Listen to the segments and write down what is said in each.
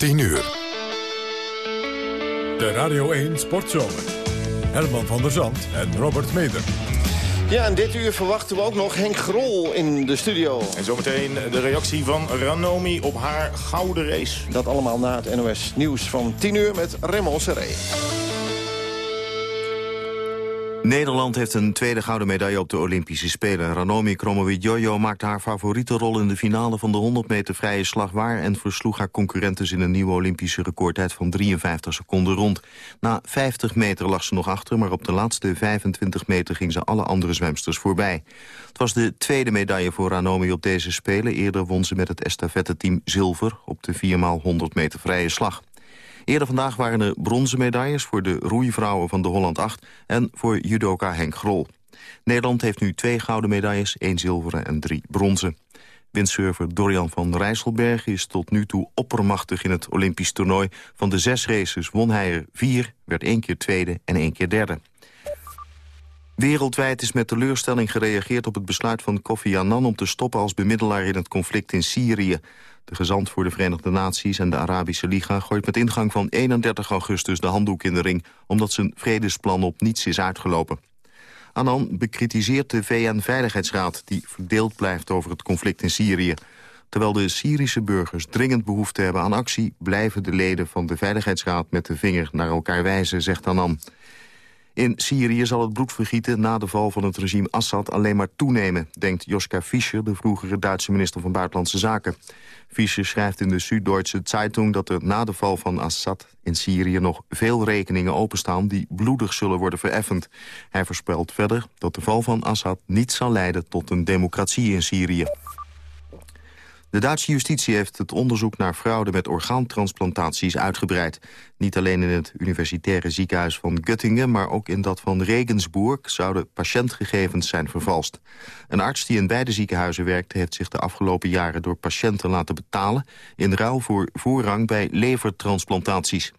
10 uur. De Radio 1 Sportzomer. Herman van der Zand en Robert Meder. Ja, en dit uur verwachten we ook nog Henk Grol in de studio. En zometeen de reactie van Ranomi op haar gouden race. Dat allemaal na het NOS Nieuws van 10 uur met Raymond Serré. Nederland heeft een tweede gouden medaille op de Olympische Spelen. Ranomi Kromowidjojo maakte haar favoriete rol in de finale van de 100 meter vrije slag waar... en versloeg haar concurrentes in een nieuwe Olympische recordtijd van 53 seconden rond. Na 50 meter lag ze nog achter, maar op de laatste 25 meter ging ze alle andere zwemsters voorbij. Het was de tweede medaille voor Ranomi op deze Spelen. Eerder won ze met het estafette-team zilver op de 4x100 meter vrije slag. Eerder vandaag waren er bronzen medailles voor de roeivrouwen van de Holland 8... en voor judoka Henk Grol. Nederland heeft nu twee gouden medailles, één zilveren en drie bronzen. Windsurfer Dorian van Rijsselberg is tot nu toe oppermachtig in het Olympisch toernooi. Van de zes races won hij er vier, werd één keer tweede en één keer derde. Wereldwijd is met teleurstelling gereageerd op het besluit van Kofi Annan... om te stoppen als bemiddelaar in het conflict in Syrië. De gezant voor de Verenigde Naties en de Arabische Liga... gooit met ingang van 31 augustus de handdoek in de ring... omdat zijn vredesplan op niets is uitgelopen. Annan bekritiseert de VN-veiligheidsraad... die verdeeld blijft over het conflict in Syrië. Terwijl de Syrische burgers dringend behoefte hebben aan actie... blijven de leden van de Veiligheidsraad met de vinger naar elkaar wijzen, zegt Annan. In Syrië zal het bloedvergieten na de val van het regime Assad alleen maar toenemen, denkt Joschka Fischer, de vroegere Duitse minister van Buitenlandse Zaken. Fischer schrijft in de Süddeutsche Zeitung dat er na de val van Assad in Syrië nog veel rekeningen openstaan die bloedig zullen worden vereffend. Hij voorspelt verder dat de val van Assad niet zal leiden tot een democratie in Syrië. De Duitse justitie heeft het onderzoek naar fraude met orgaantransplantaties uitgebreid. Niet alleen in het universitaire ziekenhuis van Göttingen... maar ook in dat van Regensburg zouden patiëntgegevens zijn vervalst. Een arts die in beide ziekenhuizen werkte... heeft zich de afgelopen jaren door patiënten laten betalen... in ruil voor voorrang bij levertransplantaties.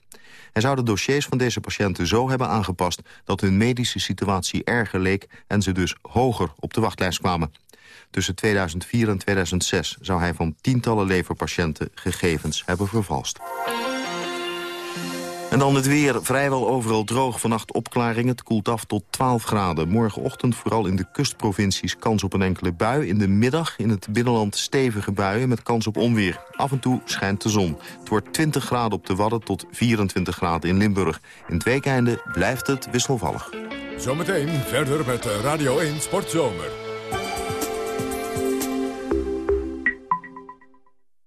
Hij zou de dossiers van deze patiënten zo hebben aangepast... dat hun medische situatie erger leek en ze dus hoger op de wachtlijst kwamen. Tussen 2004 en 2006 zou hij van tientallen leverpatiënten gegevens hebben vervalst. En dan het weer. Vrijwel overal droog. Vannacht opklaring. Het koelt af tot 12 graden. Morgenochtend vooral in de kustprovincies kans op een enkele bui. In de middag in het binnenland stevige buien met kans op onweer. Af en toe schijnt de zon. Het wordt 20 graden op de Wadden tot 24 graden in Limburg. In het weekende blijft het wisselvallig. Zometeen verder met Radio 1 Sportzomer.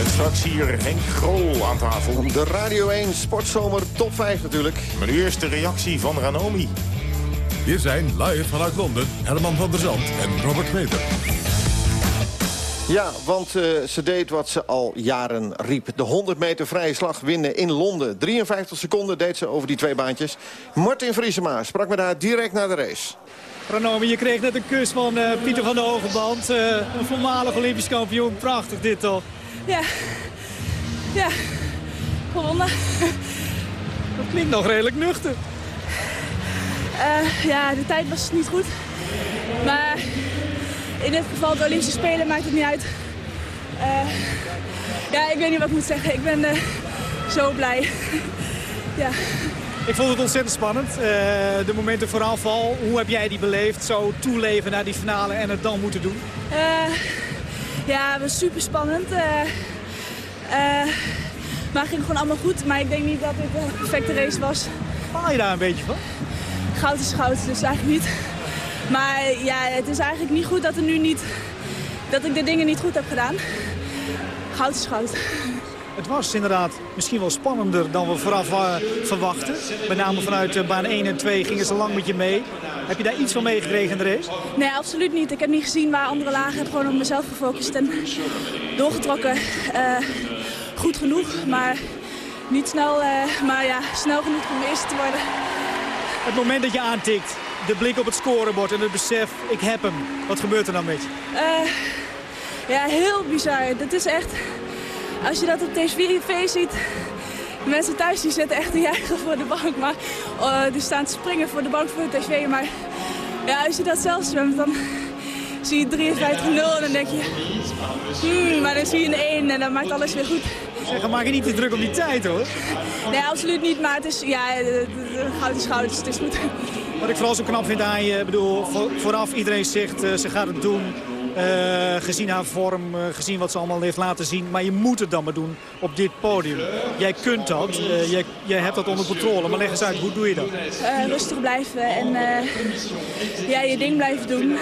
Met straks hier Henk Grol aan tafel. De Radio 1 Sportzomer top 5 natuurlijk. Maar nu eerst de reactie van Ranomi. Hier zijn live vanuit Londen Herman van der Zand en Robert Meter. Ja, want uh, ze deed wat ze al jaren riep. De 100 meter vrije slag winnen in Londen. 53 seconden deed ze over die twee baantjes. Martin Vriesema sprak met haar direct na de race. Ranomi, je kreeg net een kus van uh, Pieter van der Hogeband. Uh, een voormalig Olympisch kampioen. Prachtig dit toch? Ja. Ja. Gewonnen. Dat klinkt nog redelijk nuchter. Uh, ja, de tijd was niet goed. Maar in dit geval de Olympische Spelen maakt het niet uit. Uh, ja, ik weet niet wat ik moet zeggen. Ik ben uh, zo blij. ja. Ik vond het ontzettend spannend. de momenten voor aanval, hoe heb jij die beleefd? Zo toeleven naar die finale en het dan moeten doen? Ja, het was super spannend. Uh, uh, maar het ging gewoon allemaal goed. Maar ik denk niet dat dit een perfecte race was. Baal je daar een beetje van? Goud is goud, dus eigenlijk niet. Maar ja, het is eigenlijk niet goed dat, er nu niet, dat ik de dingen niet goed heb gedaan. Goud is goud. Het was inderdaad misschien wel spannender dan we vooraf uh, verwachten. Met name vanuit uh, baan 1 en 2 gingen ze lang met je mee. Heb je daar iets van meegekregen in de race? Nee, absoluut niet. Ik heb niet gezien waar andere lagen. Ik heb gewoon op mezelf gefocust en doorgetrokken. Uh, goed genoeg, maar niet snel, maar ja, snel genoeg om eerste te worden. Het moment dat je aantikt, de blik op het scorebord en het besef, ik heb hem. Wat gebeurt er dan met je? ja, heel bizar. Dat is echt... Als je dat op tv ziet... De mensen thuis die zitten echt te juichen voor de bank. Maar uh, die staan te springen voor de bank voor de tv. Maar ja, als je dat zelf zwemt, dan zie je 53-0 en dan denk je... Hmm, maar dan zie je een 1 en dan maakt alles weer goed. Zeg, maak je niet te druk op die tijd, hoor. Nee, absoluut niet. Maar het is, ja, goud is goud, dus het is goed. Wat ik vooral zo knap vind aan je, bedoel, vooraf iedereen zegt, uh, ze gaat het doen. Uh, gezien haar vorm, uh, gezien wat ze allemaal heeft laten zien. Maar je moet het dan maar doen op dit podium. Jij kunt dat, uh, jij, jij, hebt dat onder controle. Maar leg eens uit, hoe doe je dat? rustig blijven en ja, je ding blijven doen.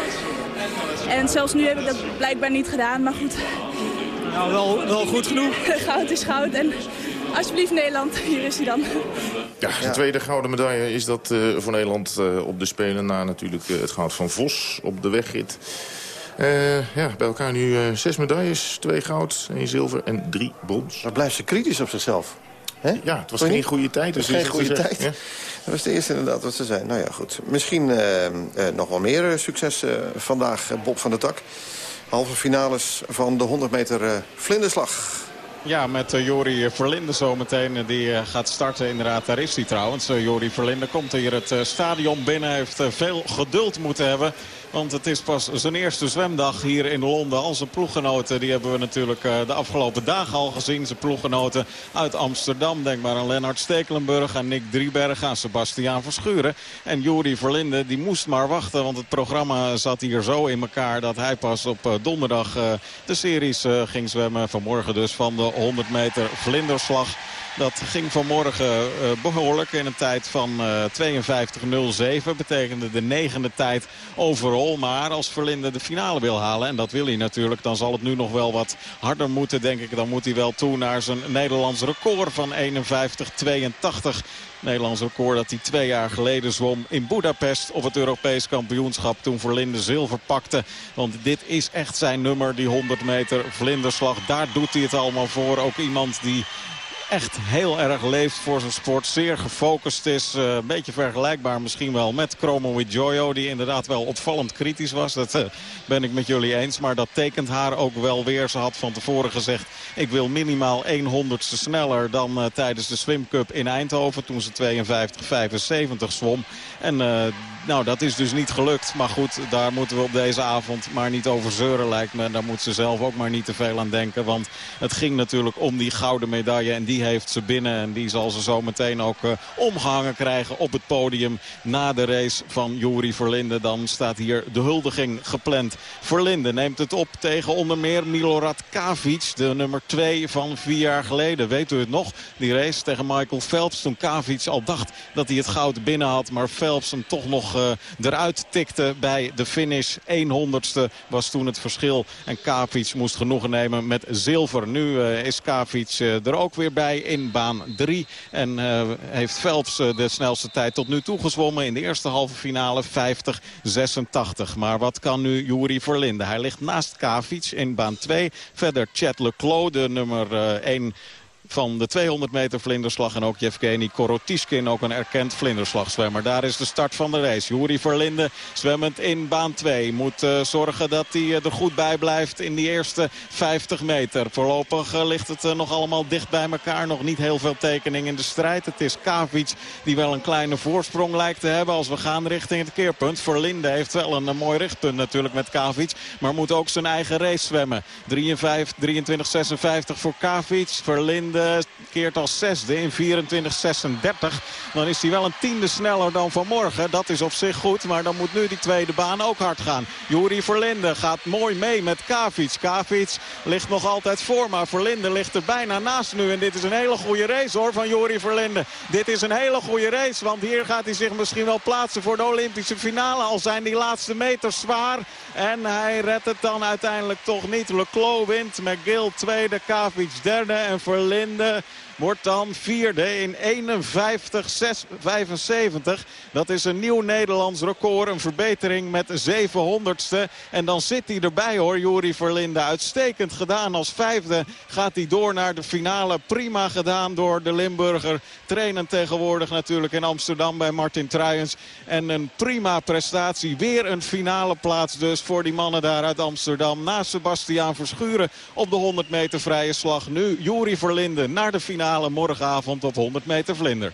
En zelfs nu heb ik dat blijkbaar niet gedaan, maar goed. Nou, wel, wel goed genoeg. goud is goud en alsjeblieft Nederland, hier is hij dan. Ja, de tweede gouden medaille is dat voor Nederland op de Spelen... na natuurlijk het goud van Vos op de wegrit. Uh, ja, bij elkaar nu uh, zes medailles. Twee goud, één zilver en drie brons. Maar blijft ze kritisch op zichzelf? He? Ja, het was geen goede tijd. Dus geen goede tijd. Ja. Dat was de eerste inderdaad wat ze zei. Nou ja, goed. Misschien uh, nog wel meer succes vandaag, Bob van der Tak. Halve finales van de 100 meter vlinderslag. Ja, met uh, Jori Verlinde zometeen. Die uh, gaat starten inderdaad. Daar is hij trouwens. Uh, Jori Verlinde komt hier het stadion binnen. Heeft veel geduld moeten hebben. Want het is pas zijn eerste zwemdag hier in Londen. Al zijn ploeggenoten die hebben we natuurlijk eh, de afgelopen dagen al gezien. Zijn ploeggenoten uit Amsterdam. Denk maar aan Lennart Stekelenburg, aan Nick Drieberg, aan Sebastiaan Verschuren. En Juri Verlinde die moest maar wachten. Want het programma zat hier zo in elkaar dat hij pas op eh, donderdag uh, de series ging zwemmen. Vanmorgen dus van de 100 meter vlinderslag. Dat ging vanmorgen uh, behoorlijk in een tijd van uh, 52.07. Betekende de negende tijd overal. Maar als Verlinde de finale wil halen, en dat wil hij natuurlijk... dan zal het nu nog wel wat harder moeten, denk ik. Dan moet hij wel toe naar zijn Nederlands record van 51.82. Nederlands record dat hij twee jaar geleden zwom in Budapest op het Europees kampioenschap. Toen Verlinde zilver pakte. Want dit is echt zijn nummer, die 100 meter vlinderslag. Daar doet hij het allemaal voor. Ook iemand die echt heel erg leeft voor zijn sport. Zeer gefocust is. Uh, een beetje vergelijkbaar misschien wel met Chromo Jojo. Die inderdaad wel opvallend kritisch was. Dat uh, ben ik met jullie eens. Maar dat tekent haar ook wel weer. Ze had van tevoren gezegd... ik wil minimaal 100ste sneller dan uh, tijdens de Swim Cup in Eindhoven. Toen ze 52-75 zwom. En nou, dat is dus niet gelukt. Maar goed, daar moeten we op deze avond maar niet over zeuren lijkt me. Daar moet ze zelf ook maar niet te veel aan denken. Want het ging natuurlijk om die gouden medaille. En die heeft ze binnen. En die zal ze zo meteen ook uh, omgehangen krijgen op het podium. Na de race van Juri Verlinde. Dan staat hier de huldiging gepland. Verlinde neemt het op tegen onder meer Milorad Kavic. De nummer 2 van vier jaar geleden. Weet u het nog? Die race tegen Michael Phelps. Toen Kavic al dacht dat hij het goud binnen had. Maar Phelps hem toch nog uh, eruit tikte bij de finish. 100ste was toen het verschil. En Kavic moest genoegen nemen met zilver. Nu uh, is Kavic er ook weer bij in baan 3. En uh, heeft Phelps uh, de snelste tijd tot nu toe gezwommen in de eerste halve finale 50-86. Maar wat kan nu Juri Verlinde? Hij ligt naast Kavic in baan 2. Verder Chet Leclos, de nummer 1 van de 200 meter vlinderslag. En ook Yevgeny Korotiskin, ook een erkend vlinderslagzwemmer. Daar is de start van de race. Juri Verlinde zwemmend in baan 2. Moet uh, zorgen dat hij uh, er goed bij blijft in die eerste 50 meter. Voorlopig uh, ligt het nog allemaal dicht bij elkaar. Nog niet heel veel tekening in de strijd. Het is Kavic die wel een kleine voorsprong lijkt te hebben als we gaan richting het keerpunt. Verlinde heeft wel een, mooi richtpunt natuurlijk met Kavic. Maar moet ook zijn eigen race zwemmen. 23, 56 voor Kavic. Verlinde keert als zesde in 24.36. Dan is hij wel een tiende sneller dan vanmorgen. Dat is op zich goed, maar dan moet nu die tweede baan ook hard gaan. Juri Verlinde gaat mooi mee met Kavic. Kavic ligt nog altijd voor, maar Verlinde ligt er bijna naast nu. En dit is een hele goede race hoor van Juri Verlinde. Dit is een hele goede race, want hier gaat hij zich misschien wel plaatsen voor de Olympische finale. Al zijn die laatste meters zwaar. En hij redt het dan uiteindelijk toch niet. Leclos wint, McGill tweede, Kavic derde en Verlinde wordt dan vierde in 51-75. Dat is een nieuw Nederlands record. Een verbetering met 700ste. En dan zit hij erbij hoor, Juri Verlinde. Uitstekend gedaan als vijfde. Gaat hij door naar de finale. Prima gedaan door de Limburger. Trainen tegenwoordig natuurlijk in Amsterdam bij Martin Truijens. En een prima prestatie. Weer een finale plaats dus voor die mannen daar uit Amsterdam. Na Sebastiaan Verschuren op de 100 meter vrije slag. Nu Juri Verlinde naar de finale morgenavond op 100 meter vlinder.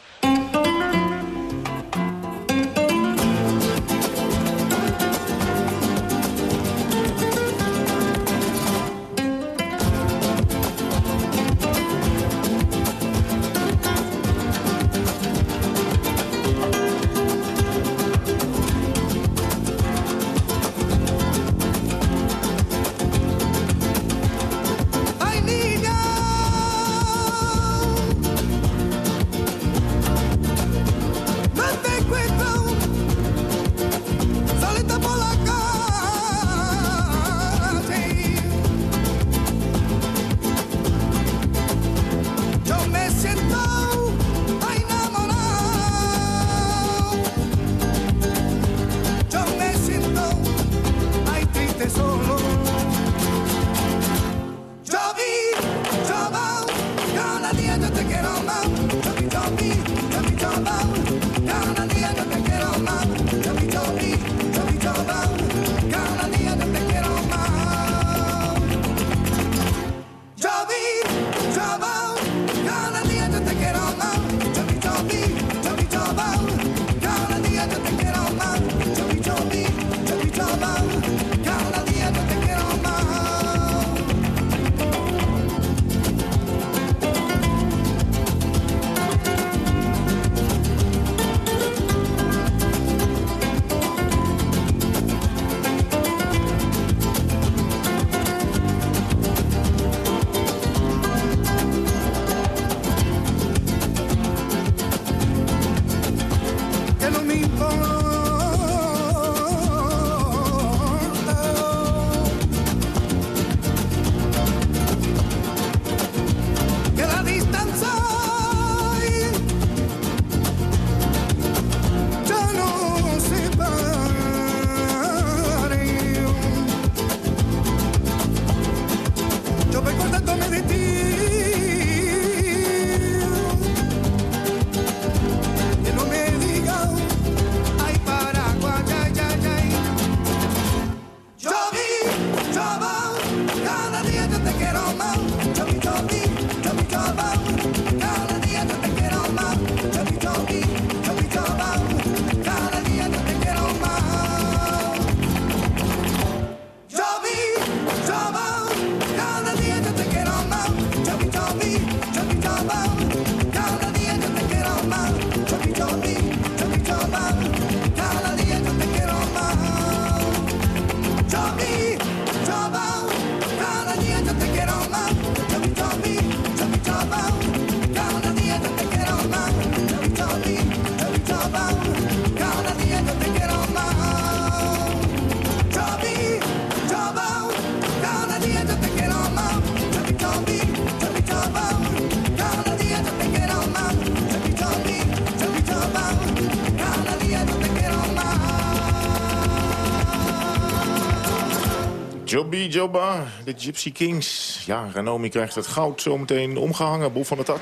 Joby Joba, de Gypsy Kings. Ja, Ranomi krijgt het goud zometeen omgehangen. Boel van de tak.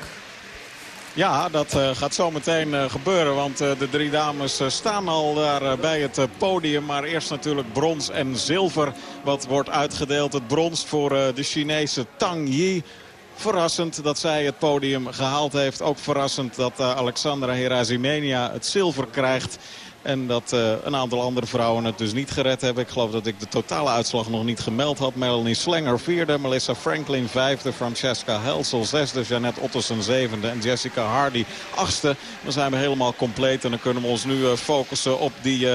Ja, dat uh, gaat zometeen uh, gebeuren. Want uh, de drie dames staan al daar bij het podium. Maar eerst natuurlijk brons en zilver. Wat wordt uitgedeeld. Het brons voor de Chinese Tang Yi. Verrassend dat zij het podium gehaald heeft. Ook verrassend dat Alexandra Herazimenia het zilver krijgt. En dat een aantal andere vrouwen het dus niet gered hebben. Ik geloof dat ik de totale uitslag nog niet gemeld had. Melanie Slenger vierde, Melissa Franklin vijfde, Francesca Helsel zesde, Jeannette Ottersen zevende en Jessica Hardy achtste. Dan zijn we helemaal compleet en dan kunnen we ons nu focussen op die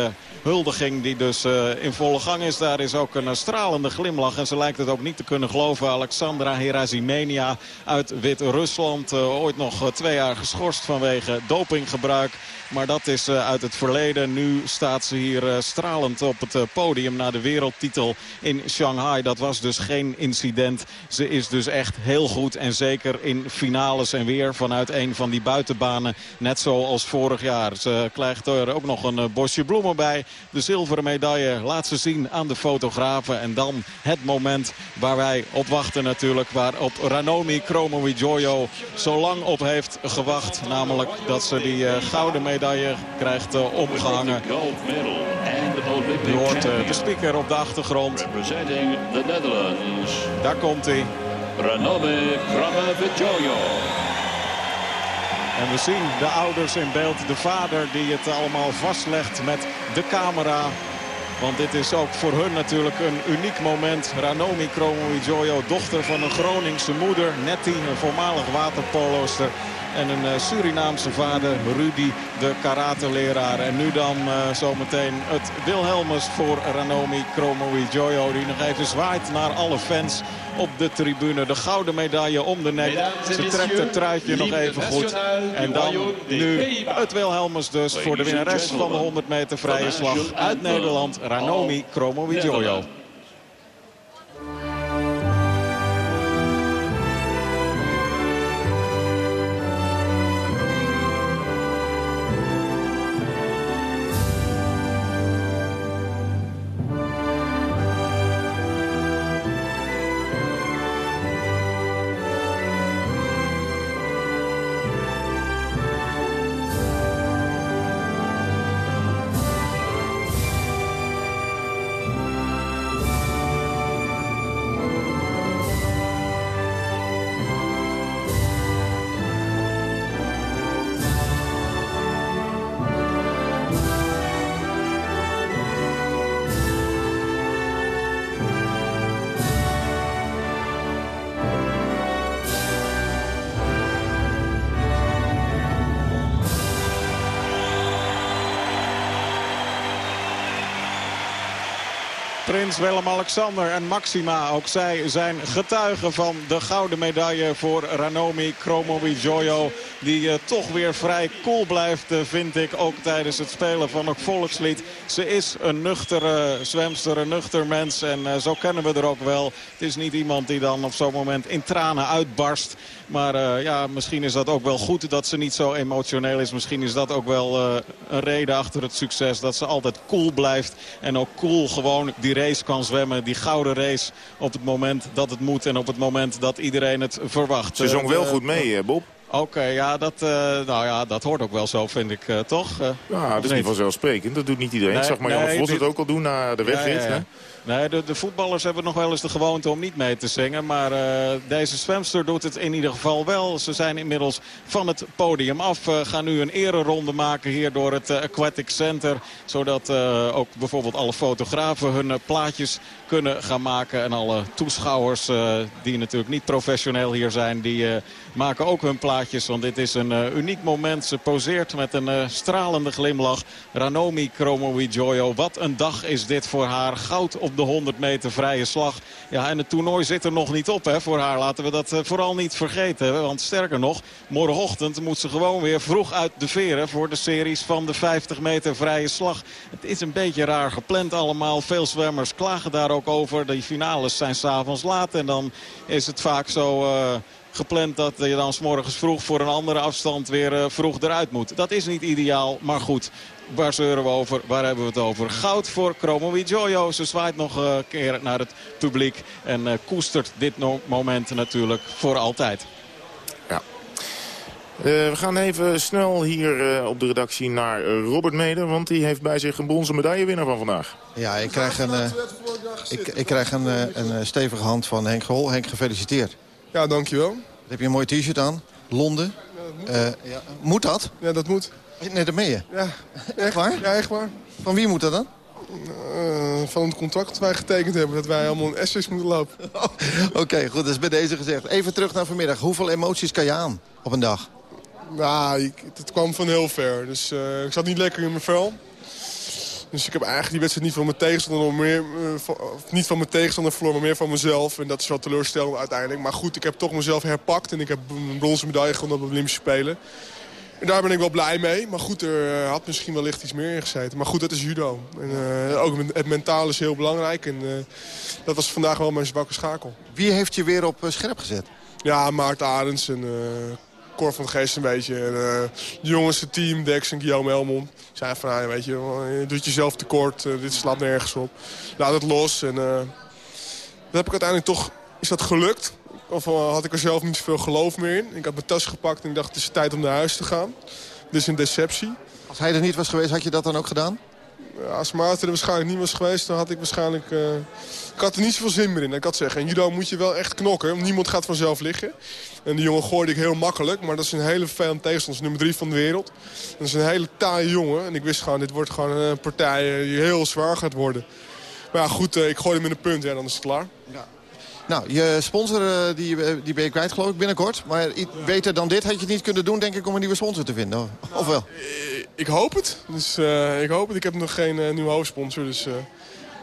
huldiging die dus in volle gang is. Daar is ook een stralende glimlach. En ze lijkt het ook niet te kunnen geloven. Alexandra Herazimenia uit Wit-Rusland. Ooit nog twee jaar geschorst vanwege dopinggebruik. Maar dat is uh, uit het verleden. Nu staat ze hier uh, stralend op het uh, podium na de wereldtitel in Shanghai. Dat was dus geen incident. Ze is dus echt heel goed en zeker in finales en weer vanuit een van die buitenbanen. Net zoals vorig jaar. Ze krijgt er ook nog een bosje bloemen bij. De zilveren medaille laat ze zien aan de fotografen. En dan het moment waar wij op wachten natuurlijk. Waar op Ranomi Kromowidjojo zo lang op heeft gewacht. Namelijk dat ze die gouden medaille medaille krijgt uh, omgehangen. U hoort uh, de speaker op de achtergrond. Daar komt hij. Kramavijoyo. En we zien de ouders in beeld. De vader die het allemaal vastlegt met de camera. Want dit is ook voor hun natuurlijk een uniek moment. Ranomi Kromowidjojo, dochter van een Groningse moeder. Nettie, een voormalig waterpoloster. En een uh, Surinaamse vader, Rudy, de karateleraar. En nu dan uh, zometeen het Wilhelmus voor Ranomi Kromowidjojo. Die nog even zwaait naar alle fans op de tribune. De gouden medaille om de nek. Ze trekt het truitje nog even goed. En dan nu het Wilhelmus dus voor de winnares van de 100 meter vrije slag uit Nederland. Ranomi Kromowidjojo. Prins Willem-Alexander en Maxima. Ook zij zijn getuigen van de gouden medaille voor Ranomi Kromowidjojo. Die uh, toch weer vrij cool blijft, uh, vind ik. Ook tijdens het spelen van het volkslied. Ze is een nuchtere zwemster, een nuchter mens. En uh, zo kennen we er ook wel. Het is niet iemand die dan op zo'n moment in tranen uitbarst. Maar ja, misschien is dat ook wel goed dat ze niet zo emotioneel is. Misschien is dat ook wel een reden achter het succes. Dat ze altijd cool blijft. En ook cool gewoon die race kan zwemmen. Die gouden race op het moment dat het moet. En op het moment dat iedereen het verwacht. Ze zong wel goed mee, Bob. Oké, okay, ja, dat, uh, nou ja, dat hoort ook wel zo, vind ik, uh, toch? Uh, ja, dat is niet vanzelfsprekend. Dat doet niet iedereen. Nee, Zag maar Jan Vos het ook al doen na de wegrit. Ja, ja, Nee, de, voetballers hebben nog wel eens de gewoonte om niet mee te zingen. Maar uh, deze zwemster doet het in ieder geval wel. Ze zijn inmiddels van het podium af. Uh, gaan nu een ereronde maken hier door het uh, Aquatic Center. Zodat ook bijvoorbeeld alle fotografen hun plaatjes kunnen gaan maken. En alle toeschouwers die natuurlijk niet professioneel hier zijn... die maken ook hun plaatjes. Want dit is een uniek moment. Ze poseert met een stralende glimlach. Ranomi Kromowidjojo. Wat een dag is dit voor haar. Goud op de 100 meter vrije slag. Ja, en het toernooi zit er nog niet op hè, voor haar. Laten we dat uh, vooral niet vergeten. Want sterker nog, morgenochtend moet ze gewoon weer vroeg uit de veren... voor de series van de 50 meter vrije slag. Het is een beetje raar gepland allemaal. Veel zwemmers klagen daar ook over. De finales zijn s'avonds laat en dan is het vaak zo... Uh, gepland dat je dan s morgens vroeg voor een andere afstand weer uh, vroeg eruit moet. Dat is niet ideaal, maar goed. Waar zeuren we over? Waar hebben we het over? Goud voor Kromowidjojo. Ze zwaait nog een keer naar het publiek. En uh, koestert dit moment natuurlijk voor altijd. Ja. Uh, we gaan even snel hier uh, op de redactie naar Robert Meder. Want die heeft bij zich een bronzen medaillewinnaar van vandaag. Ja, ik krijg een, ik, ik, krijg een, een stevige hand van Henk Gehol. Henk, gefeliciteerd. Ja, dankjewel. heb je een mooi t-shirt aan. Londen. Ja, moet. ja. moet dat? Ja, dat moet. Nee, dat meen je? Ja. Echt waar? Ja, echt waar. Van wie moet dat dan? Uh, van het contract dat wij getekend hebben. Dat wij allemaal een Essex moeten lopen. Oké, goed. Dat is bij deze gezegd. Even terug naar vanmiddag. Hoeveel emoties kan je aan op een dag? Nou, ik, het kwam van heel ver. Dus uh, ik zat niet lekker in mijn vel. Dus ik heb eigenlijk die wedstrijd niet van mijn tegenstander, meer, uh, niet van mijn tegenstander verloren, maar meer van mezelf. En dat is wel teleurstellend uiteindelijk. Maar goed, ik heb toch mezelf herpakt en ik heb een bronzen medaille gewonnen op de Olympische Spelen. En daar ben ik wel blij mee. Maar goed, er had misschien wellicht iets meer in gezeten. Maar goed, dat is judo. En, uh, ook het mentaal is heel belangrijk. En uh, dat was vandaag wel mijn zwakke schakel. Wie heeft je weer op scherp gezet? Ja, Maarten Arends en uh, Cor van Geest een beetje. En, de jongens, het team, Dex en Guillaume Helmond. Zijn van, nou, weet je, je doet jezelf tekort. dit slaat nergens op. Laat het los. En dat heb ik uiteindelijk toch... Is dat gelukt? Of had ik er zelf niet zoveel geloof meer in. Ik had mijn tas gepakt en ik dacht het is tijd om naar huis te gaan. Is een deceptie. Als hij er niet was geweest, had je dat dan ook gedaan? Als Maarten er waarschijnlijk niet was geweest, dan had ik waarschijnlijk... Uh... Ik had er niet zoveel zin meer in. Ik had zeggen, in judo moet je wel echt knokken. Niemand gaat vanzelf liggen. En die jongen gooide ik heel makkelijk. Maar dat is een hele vervelend tegenstander. nummer drie van de wereld. Dat is een hele taaie jongen. En ik wist gewoon, dit wordt gewoon een partij die heel zwaar gaat worden. Maar ja, goed, ik gooi hem in een punt en dan is het klaar. Ja. Nou, je sponsor uh, die, die ben je kwijt geloof ik binnenkort. Maar beter dan dit had je het niet kunnen doen denk ik om een nieuwe sponsor te vinden. Of wel? Uh, ik hoop het. Dus uh, ik hoop het. Ik heb nog geen nieuwe hoofdsponsor. Dus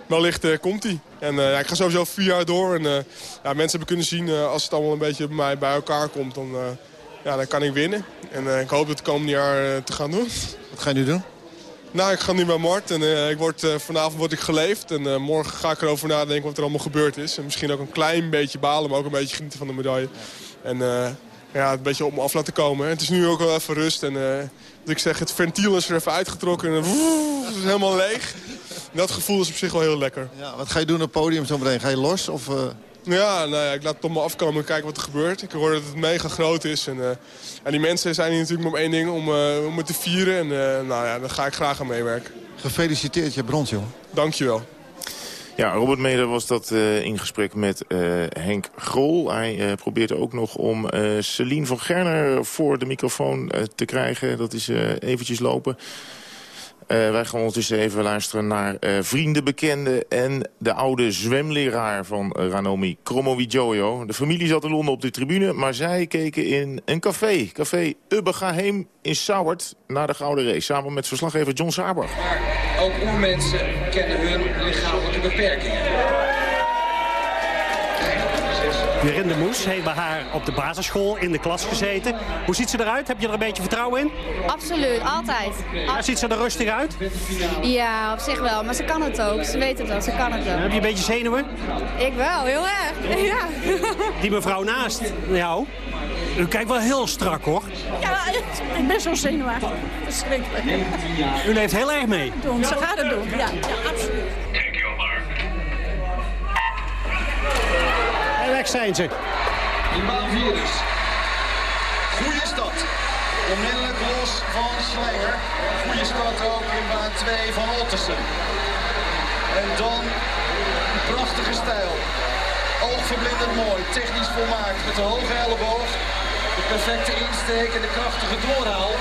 wellicht komt hij. En ja, ik ga sowieso vier jaar door. En ja, mensen hebben kunnen zien als het allemaal een beetje bij mij bij elkaar komt. Dan, ja, dan kan ik winnen. En ik hoop het komende jaar te gaan doen. Wat ga je nu doen? Nou, ik ga nu bij Mart en uh, ik word, uh, vanavond word ik geleefd. En uh, morgen ga ik erover nadenken wat er allemaal gebeurd is. En misschien ook een klein beetje balen, maar ook een beetje genieten van de medaille. En ja, een beetje op me af laten komen. En het is nu ook wel even rust. En ik zeg, het ventiel is er even uitgetrokken. En het is helemaal leeg. Dat gevoel is op zich wel heel lekker. Ja, wat ga je doen op het podium zo meteen? Ga je los? Of, ja, nou ja, ik laat het op me afkomen en kijken wat er gebeurt. Ik hoor dat het mega groot is. En, uh, en die mensen zijn hier natuurlijk maar om één ding, om, uh, om het te vieren. En uh, nou ja, daar ga ik graag aan meewerken. Gefeliciteerd, je brons, jongen. Dankjewel. Ja, Robert Meder was dat uh, in gesprek met uh, Henk Grol. Hij uh, probeert ook nog om Celine van Gerner voor de microfoon te krijgen. Dat is eventjes lopen. Uh, wij gaan ondertussen even luisteren naar uh, vrienden, bekenden... en de oude zwemleraar van Ranomi, Kromowidjojo. De familie zat in Londen op de tribune, maar zij keken in een café. Café Ubbe Geheim in Sauwert naar de Gouden Race. Samen met verslaggever John Saber. Maar ook oermensen kennen hun lichamelijke beperkingen. Jorinde Moes heeft bij haar op de basisschool in de klas gezeten. Hoe ziet ze eruit? Heb je er een beetje vertrouwen in? Absoluut, altijd. Ja, ziet ze er rustig uit? Ja, op zich wel. Maar ze kan het ook. Ze weet het wel. Ze kan het wel. Heb je een beetje zenuwen? Ik wel, heel erg. Ja. Die mevrouw naast jou, u kijkt wel heel strak hoor. Ja, ik ben zo zenuwachtig. Verschrikkelijk. U leeft heel erg mee. Doen. Ze gaat het doen, ja, ja absoluut. En weg zijn ze. In baan 4 dus. Goeie stad. Onmiddellijk los van Slinger. Goeie start ook in baan 2 van Ottersen. En dan een prachtige stijl. Oogverblindend mooi, technisch volmaakt met de hoge elleboog. De perfecte insteek en de krachtige doorhaal.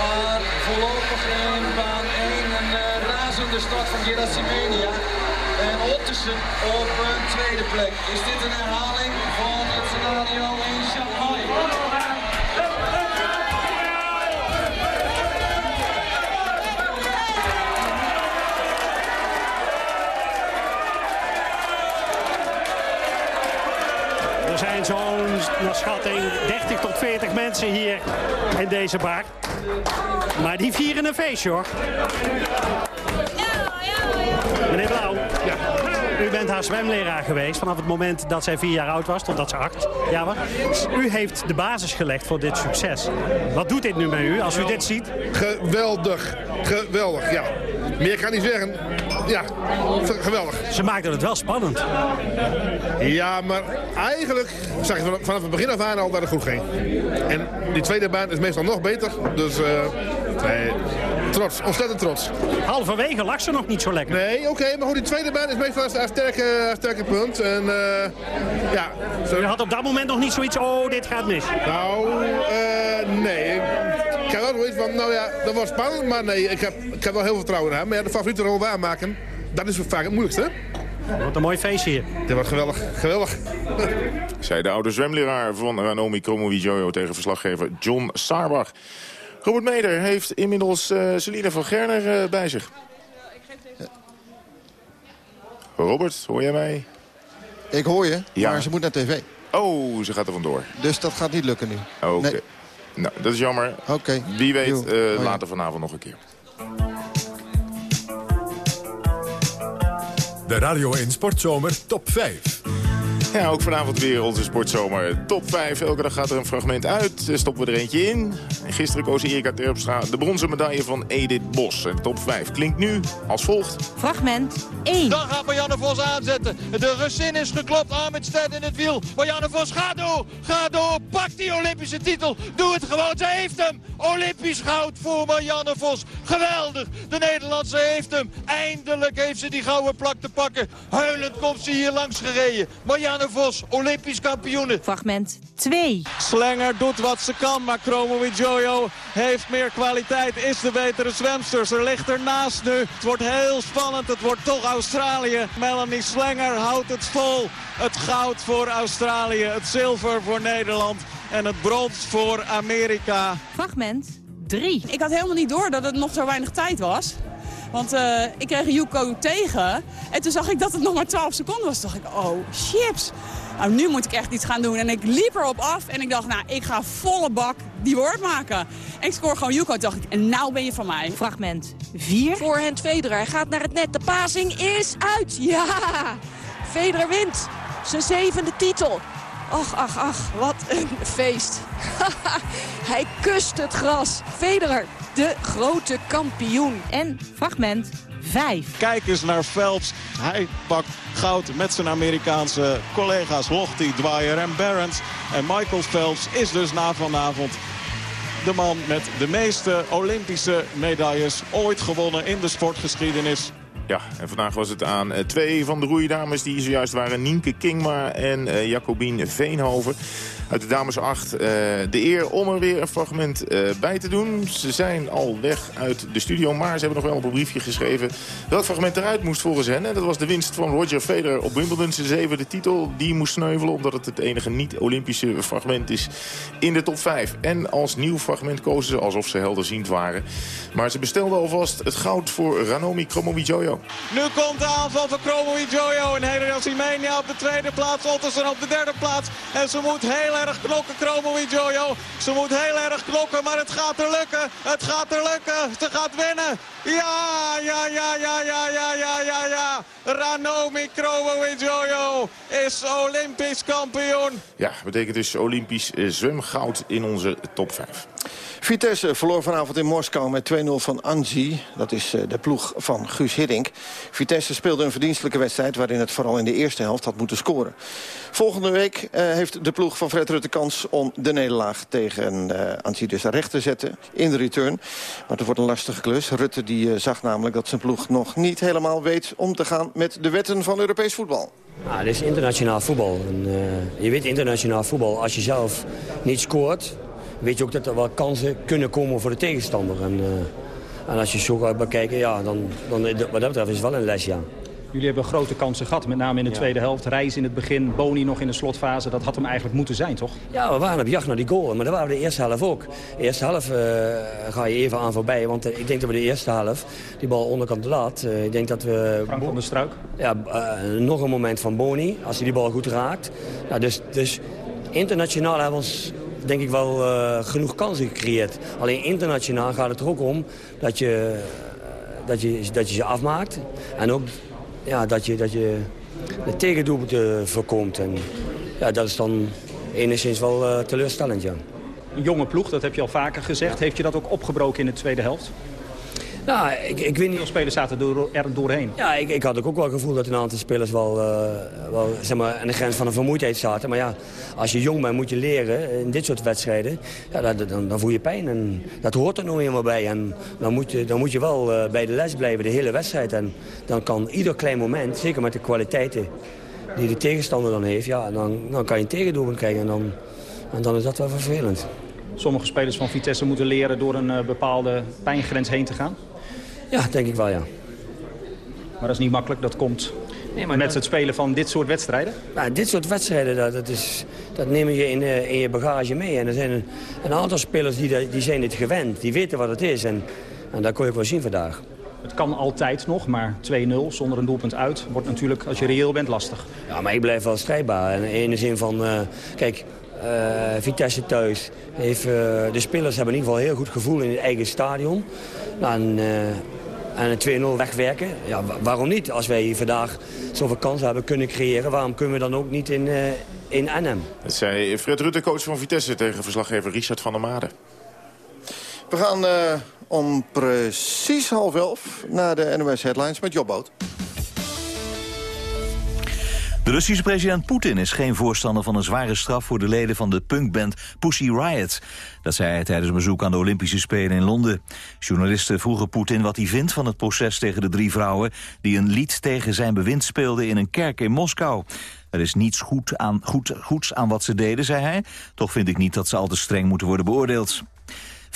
Maar voorlopig in baan 1 een uh, razende start van Gerasimania. En Ottersen op een tweede plek. Is dit een herhaling van het scenario in Shanghai? Er zijn zo'n, naar schatting, 30 tot 40 mensen hier in deze bar. Maar die vieren een feestje hoor. Bent haar zwemleraar geweest vanaf het moment dat zij vier jaar oud was, totdat ze acht jaar was. U heeft de basis gelegd voor dit succes. Wat doet dit nu met u als u dit ziet? Geweldig, geweldig, ja. Meer kan niet zeggen. Ja, geweldig. Ze maakten het wel spannend. Ja, maar eigenlijk zag je vanaf het begin af aan al dat het goed ging. En die tweede baan is meestal nog beter. Dus uh, nee, trots, ontzettend trots. Halverwege lag ze nog niet zo lekker. Nee, oké, okay, maar goed, die tweede baan is meestal een sterke, sterke punt. En uh, ja. Zo... U had op dat moment nog niet zoiets, oh, dit gaat mis. Nou, uh, nee. Ik kan wel van, nou ja, dat wordt spannend. Maar nee, ik heb, ik heb wel heel veel vertrouwen in hem. Maar ja, de favoriete rol waarmaken, dat is vaak het moeilijkste. Wat een mooi feestje hier. Dit wordt geweldig, geweldig. Zei de oude zwemleraar van Ranomi Kromowidjojo tegen verslaggever John Sarbach. Robert Meder heeft inmiddels uh, Celine van Gerner uh, bij zich. Robert, hoor jij mij? Ik hoor je, Ja. maar ze moet naar tv. Oh, ze gaat er vandoor. Dus dat gaat niet lukken nu. Oké. Nee. Nou, dat is jammer. Oké. Wie weet, eh, Oh, ja. later vanavond nog een keer. De Radio 1 Sportzomer Top 5. Ja, ook vanavond weer onze sportzomer top 5. Elke dag gaat er een fragment uit. Eh, Stoppen we er eentje in. En gisteren koos Erika Terpstra de bronzen medaille van Edith Bos. En top 5 klinkt nu als volgt. Fragment 1. Dan gaat Marianne Vos aanzetten. De Russin is geklopt. Stedt in het wiel. Marianne Vos, ga door. Ga door. Pak die Olympische titel. Doe het gewoon. Ze heeft hem. Olympisch goud voor Marianne Vos. Geweldig. De Nederlandse heeft hem. Eindelijk heeft ze die gouden plak te pakken. Huilend komt ze hier langs gereden. Marianne Vos, Olympisch kampioene. Fragment 2. Slenger doet wat ze kan, maar Kromowidjojo heeft meer kwaliteit, is de betere zwemster. Ze ligt ernaast nu. Het wordt heel spannend, het wordt toch Australië. Melanie Slenger houdt het vol. Het goud voor Australië, het zilver voor Nederland en het brons voor Amerika. Fragment 3. Ik had helemaal niet door dat het nog zo weinig tijd was. Want eh, ik kreeg Yuko tegen. En toen zag ik dat het nog maar 12 seconden was. Toen dacht ik, oh, chips. Nou, nu moet ik echt iets gaan doen. En ik liep erop af en ik dacht, nou, ik ga volle bak die woord maken. En ik scoor gewoon Yuko. Dacht ik, en nou ben je van mij. Fragment 4. Voorhand Federer. Hij gaat naar het net. De pasing is uit. Ja! Federer wint. Zijn zevende titel. Ach, ach, ach. Wat een feest. Hij kust het gras. Federer, de grote kampioen. En fragment 5. Kijk eens naar Phelps. Hij pakt goud met zijn Amerikaanse collega's Lochte, Dwyer en Barons. En Michael Phelps is dus na vanavond de man met de meeste Olympische medailles ooit gewonnen in de sportgeschiedenis. Ja, en vandaag was het aan eh, twee van de roeidames die zojuist waren. Nienke Kingma en eh, Jacobien Veenhoven. Uit de dames 8 eh, de eer om er weer een fragment eh, bij te doen. Ze zijn al weg uit de studio, maar ze hebben nog wel op een briefje geschreven... welk fragment eruit moest volgens hen. En dat was de winst van Roger Federer op Wimbledon. Zijn zevende titel, die moest sneuvelen... omdat het het enige niet-Olympische fragment is in de top 5. En als nieuw fragment kozen ze alsof ze helderziend waren. Maar ze bestelden alvast het goud voor Ranomi Kromowidjojo. Nu komt de aanval van Kromowidjojo en Helena Simenia op de tweede plaats. Ottersen op de derde plaats. En ze moet heel erg knokken, Kromowidjojo. Ze moet heel erg knokken, maar het gaat er lukken. Het gaat er lukken. Ze gaat winnen. Ja, ja, ja, ja, ja, ja, ja, ja, ja. Ranomi Kromowidjojo is Olympisch kampioen. Ja, betekent dus Olympisch eh, zwemgoud in onze top 5. Vitesse verloor vanavond in Moskou met 2-0 van Anji. Dat is eh, de ploeg van Guus Hiddink. Vitesse speelde een verdienstelijke wedstrijd... waarin het vooral in de eerste helft had moeten scoren. Volgende week eh, heeft de ploeg van Fred Rutte kans... om de nederlaag tegen uh, Anji dus recht te zetten in de return. Maar het wordt een lastige klus. Rutte die, zag namelijk dat zijn ploeg nog niet helemaal weet... om te gaan met de wetten van Europees voetbal. Ah, dit is internationaal voetbal. Je weet internationaal voetbal, als je zelf niet scoort weet je ook dat er wel kansen kunnen komen voor de tegenstander. En, uh, en als je zo gaat bekijken, ja, dan, dan, wat dat betreft is het wel een les, ja. Jullie hebben grote kansen gehad, met name in de ja. tweede helft. Reis in het begin, Boni nog in de slotfase. Dat had hem eigenlijk moeten zijn, toch? Ja, we waren op jacht naar die goal. Maar dat waren we de eerste helft ook. De eerste helft uh, ga je even aan voorbij. Want uh, ik denk dat we de eerste helft die bal onderkant laat. Uh, ik denk dat we... Frank van der Struik? Ja, nog een moment van Boni. Als hij die bal goed raakt. Ja, dus, dus internationaal hebben we ons denk ik wel uh, genoeg kansen gecreëerd. Alleen internationaal gaat het er ook om dat je, uh, dat je, dat je ze afmaakt. En ook ja, dat, je, dat je de tegendoelpunten voorkomt. En ja, dat is dan enigszins wel uh, teleurstellend. Een jonge ploeg, dat heb je al vaker gezegd. Heeft je dat ook opgebroken in de tweede helft? Nou, ik, ik weet niet... Veel spelers zaten door, er doorheen. Ja, ik, ik had ook wel het gevoel dat een aantal spelers wel, uh, wel zeg maar, aan de grens van een vermoeidheid zaten. Maar ja, als je jong bent moet je leren in dit soort wedstrijden. Ja, dan, dan, dan voel je pijn en dat hoort er nou eenmaal bij. En dan moet je, dan moet je wel uh, bij de les blijven, de hele wedstrijd. En dan kan ieder klein moment, zeker met de kwaliteiten die de tegenstander dan heeft... Ja, dan, dan kan je een tegendoelpunt krijgen en dan, en dan is dat wel vervelend. sommige spelers van Vitesse moeten leren door een eh, bepaalde pijngrens heen te gaan? Ja, denk ik wel, ja. Maar dat is niet makkelijk, dat komt met het spelen van dit soort wedstrijden? Nou, dit soort wedstrijden, dat, dat, is, dat neem je in, eh, in je bagage mee. En er zijn een, een aantal spelers die, die zijn dit gewend, die weten wat het is. En, en dat kon je ook wel zien vandaag. Het kan altijd nog, maar 2-0 zonder een doelpunt uit wordt natuurlijk, als je reëel bent, lastig. Ja, maar ik blijf wel strijdbaar. En in de zin van, eh, kijk, Vitesse thuis. Heeft, eh, de spelers hebben in ieder geval heel goed gevoel in het eigen stadion. Nou, en, eh, en een 2-0 wegwerken, ja, wa- waarom niet? Als wij vandaag zoveel kansen hebben kunnen creëren, waarom kunnen we dan ook niet in, eh in Arnhem? Dat zei Fred Rutte, coach van Vitesse, tegen verslaggever Richard van der Made. We gaan eh, om precies half elf naar de NOS Headlines met Jobboot. De Russische president Poetin is geen voorstander van een zware straf voor de leden van de punkband Pussy Riot. Dat zei hij tijdens een bezoek aan de Olympische Spelen in Londen. Journalisten vroegen Poetin wat hij vindt van het proces tegen de drie vrouwen die een lied tegen zijn bewind speelden in een kerk in Moskou. Er is niets goed aan, goed, goeds aan wat ze deden, zei hij. Toch vind ik niet dat ze al te streng moeten worden beoordeeld.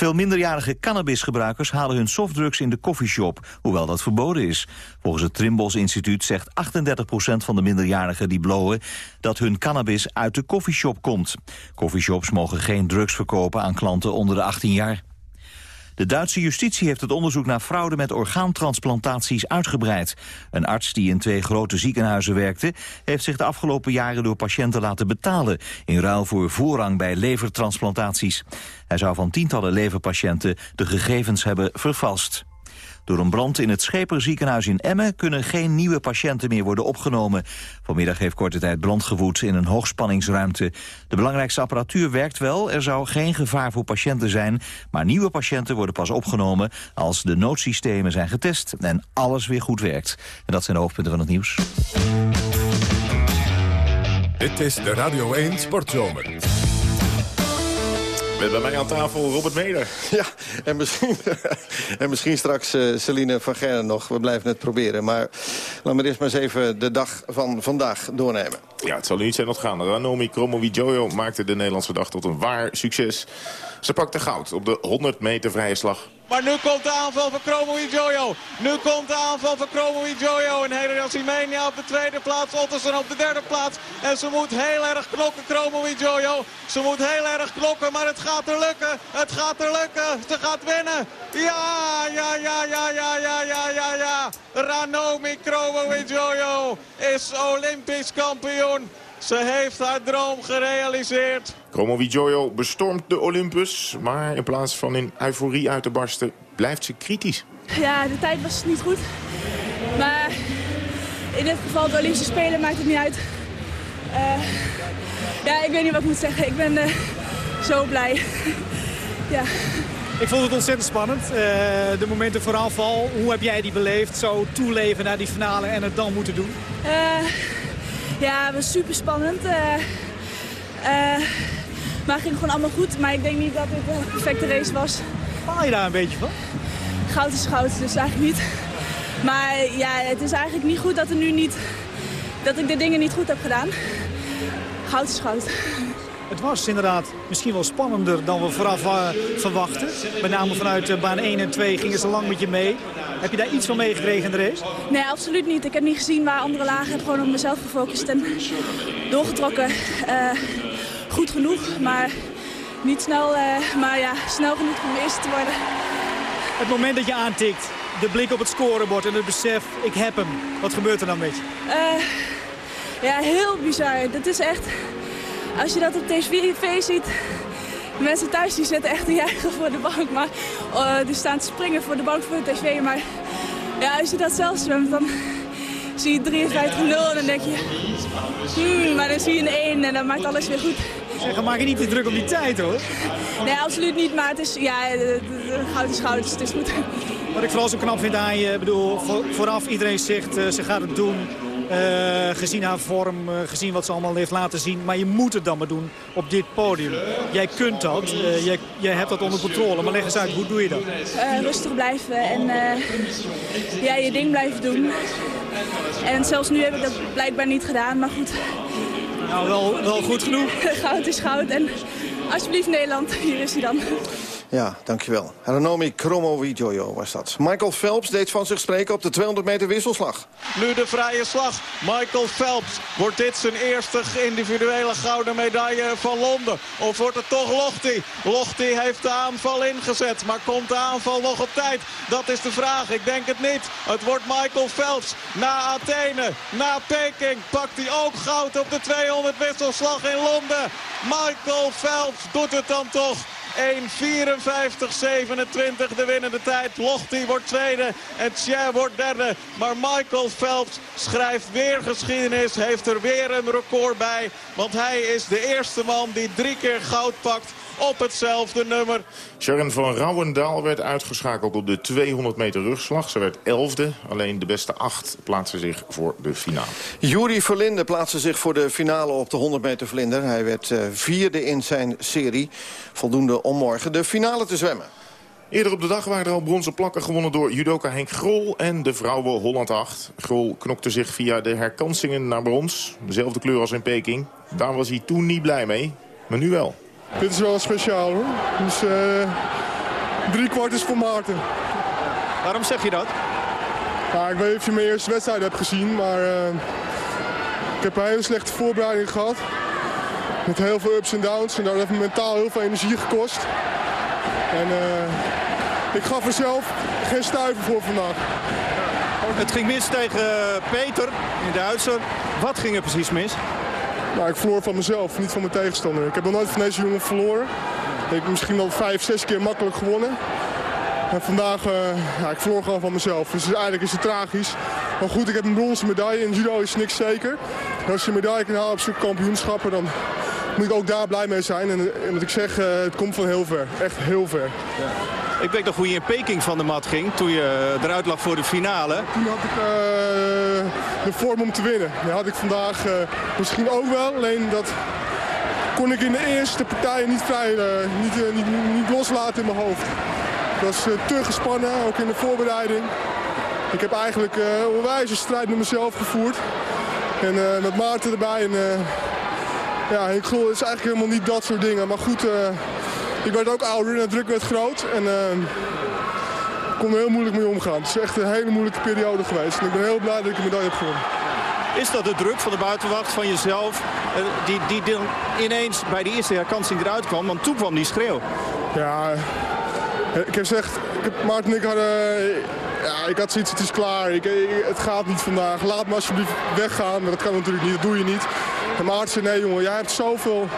Veel minderjarige cannabisgebruikers halen hun softdrugs in de koffieshop, hoewel dat verboden is. Volgens het Trimbos Instituut zegt 38% van de minderjarigen die blowen dat hun cannabis uit de koffieshop komt. Koffieshops mogen geen drugs verkopen aan klanten onder de 18 jaar. De Duitse justitie heeft het onderzoek naar fraude met orgaantransplantaties uitgebreid. Een arts die in twee grote ziekenhuizen werkte... heeft zich de afgelopen jaren door patiënten laten betalen... in ruil voor voorrang bij levertransplantaties. Hij zou van tientallen leverpatiënten de gegevens hebben vervalst. Door een brand in het Scheperziekenhuis in Emmen kunnen geen nieuwe patiënten meer worden opgenomen. Vanmiddag heeft korte tijd brand gewoed in een hoogspanningsruimte. De belangrijkste apparatuur werkt wel, er zou geen gevaar voor patiënten zijn, maar nieuwe patiënten worden pas opgenomen als de noodsystemen zijn getest en alles weer goed werkt. En dat zijn de hoofdpunten van het nieuws. Dit is de Radio 1 Sportzomer. Met bij mij aan tafel Robert Meder. Ja, en misschien, en misschien straks eh, Celine van Gernen nog. We blijven het proberen. Maar laten we eerst maar eens even de dag van vandaag doornemen. Ja, het zal nu niet zijn ontgaan. Ranomi Kromowidjojo maakte de Nederlandse dag tot een waar succes. Ze pakte goud op de 100 meter vrije slag. Maar nu komt de aanval van Chromo Jojo. Nu komt de aanval van Jojo. En Helen Simenia op de tweede plaats. Ottersen op de derde plaats. En ze moet heel erg klokken, Jojo. Ze moet heel erg klokken, maar het gaat er lukken. Het gaat er lukken. Ze gaat winnen. Ja, ja, ja, ja, ja, ja, ja, ja, ja. Ranomi Jojo is Olympisch kampioen. Ze heeft haar droom gerealiseerd. Kromowidjojo bestormt de Olympus. Maar in plaats van in euforie uit te barsten, blijft ze kritisch. Ja, de tijd was niet goed. Maar in dit geval de Olympische Spelen maakt het niet uit. Eh, ja, ik weet niet wat ik moet zeggen. Ik ben eh, zo blij. ja. Ik vond het ontzettend spannend. Eh, de momenten voor aanval, hoe heb jij die beleefd? Zo toeleven naar die finale en het dan moeten doen? Ja, het was super spannend. Eh, eh, maar het ging gewoon allemaal goed. Maar ik denk niet dat dit een perfecte race was. Baal je daar een beetje van? Goud is goud, dus eigenlijk niet. Maar ja, het is eigenlijk niet goed dat, er nu niet, dat ik de dingen niet goed heb gedaan. Goud is goud. Het was inderdaad misschien wel spannender dan we vooraf eh, verwachten. Met name vanuit eh, baan 1 en 2 gingen ze lang met je mee. Heb je daar iets van meegekregen in de race? Nee, absoluut niet. Ik heb niet gezien waar andere lagen. Ik heb gewoon op mezelf gefocust en doorgetrokken. Eh, goed genoeg, maar niet snel, maar ja, snel genoeg om eerste te worden. Het moment dat je aantikt, de blik op het scorebord en het besef, ik heb hem. Wat gebeurt er dan met je? Ja, heel bizar. Dat is echt... Als je dat op tv ziet... Mensen thuis die zitten echt te juichen voor de bank. Maar eh, die staan te springen voor de bank voor de tv. Maar ja, als je dat zelf zwemt, dan zie je 53-0 en dan denk je... Hmm, maar dan zie je een 1 en dan maakt alles weer goed. Zeg, maak je niet te druk om die tijd hoor. Nee, absoluut niet. Maar het is, ja, goud is goud, dus het is goed. Wat ik vooral zo knap vind aan je, bedoel, voor- vooraf iedereen zegt, eh, ze gaat het doen. Eh, gezien haar vorm, eh, gezien wat ze allemaal heeft laten zien. Maar je moet het dan maar doen op dit podium. Jij kunt dat, eh, jij, jij hebt dat onder controle. Maar leg eens uit, hoe doe je dat? Rustig blijven en ja, je ding blijven doen. En zelfs nu heb ik dat blijkbaar niet gedaan, maar goed. Nou, wel, wel goed genoeg. goud is goud en Alsjeblieft Nederland, hier is hij dan. Ja, dankjewel. Ranomi Kromowidjojo was dat. Michael Phelps deed van zich spreken op de 200 meter wisselslag. Nu de vrije slag. Michael Phelps. Wordt dit zijn eerste individuele gouden medaille van Londen? Of wordt het toch Lochte? Lochte heeft de aanval ingezet. Maar komt de aanval nog op tijd? Dat is de vraag. Ik denk het niet. Het wordt Michael Phelps. Na Athene, na Peking pakt hij ook goud op de 200 wisselslag in Londen. Michael Phelps doet het dan toch. 1.54.27 de winnende tijd. Lochte wordt tweede en Tjer wordt derde. Maar Michael Phelps schrijft weer geschiedenis. Heeft er weer een record bij. Want hij is de eerste man die drie keer goud pakt op hetzelfde nummer. Sharon van Rouwendaal werd uitgeschakeld op de 200 meter rugslag. Ze werd elfde. Alleen de beste acht plaatsen zich voor de finale. Juri Verlinde plaatste zich voor de finale op de 100 meter vlinder. Hij werd uh, vierde in zijn serie. Voldoende om morgen de finale te zwemmen. Eerder op de dag waren er al bronzen plakken gewonnen door judoka Henk Grol en de vrouwen Holland 8. Grol knokte zich via de herkansingen naar brons. Dezelfde kleur als in Peking. Daar was hij toen niet blij mee, maar nu wel. Dit is wel speciaal hoor. Dus uh, drie kwart is voor Maarten. Waarom zeg je dat? Ja, ik weet niet of je mijn eerste wedstrijd hebt gezien, maar uh, ik heb een hele slechte voorbereiding gehad. Met heel veel ups en downs en dat heeft me mentaal heel veel energie gekost. En uh, ik gaf er zelf geen stuiver voor vandaag. Het ging mis tegen Peter, in Duitser. Wat ging er precies mis? Nou, ik verloor van mezelf, niet van mijn tegenstander. Ik heb nog nooit van deze jongen verloren. Ik heb misschien al vijf, zes keer makkelijk gewonnen. En vandaag, uh, ja, ik verloor gewoon van mezelf. Dus eigenlijk is het tragisch. Maar goed, ik heb een bronzen medaille. In judo is niks zeker. Als je een medaille kan halen op zo'n kampioenschappen, dan moet ik ook daar blij mee zijn. En, en wat ik zeg, uh, het komt van heel ver. Echt heel ver. Ja. Ik weet nog hoe je in Peking van de mat ging, toen je eruit lag voor de finale. Toen had ik uh, de vorm om te winnen. Die had ik vandaag uh, misschien ook wel, alleen dat kon ik in de eerste partijen niet, vrij, niet, niet, niet, loslaten in mijn hoofd. Ik was te gespannen, ook in de voorbereiding. Ik heb eigenlijk een strijd met mezelf gevoerd. En met Maarten erbij. En, ja, ik geloof, het is eigenlijk helemaal niet dat soort dingen. Maar goed, ik werd ook ouder en de druk werd groot. En uh, ik kon er heel moeilijk mee omgaan. Het is echt een hele moeilijke periode geweest. En ik ben heel blij dat ik een medaille heb gewonnen. Is dat de druk van de buitenwacht, van jezelf, die, die dan ineens bij die eerste herkansing eruit kwam? Want toen kwam die schreeuw. Ja, ik heb gezegd, ik heb, Maarten en ik hadden... Ja, ik had zoiets, het is klaar. Ik, het gaat niet vandaag. Laat me alsjeblieft weggaan. Maar dat kan natuurlijk niet, dat doe je niet. En Maarten zei, nee jongen, jij hebt zoveel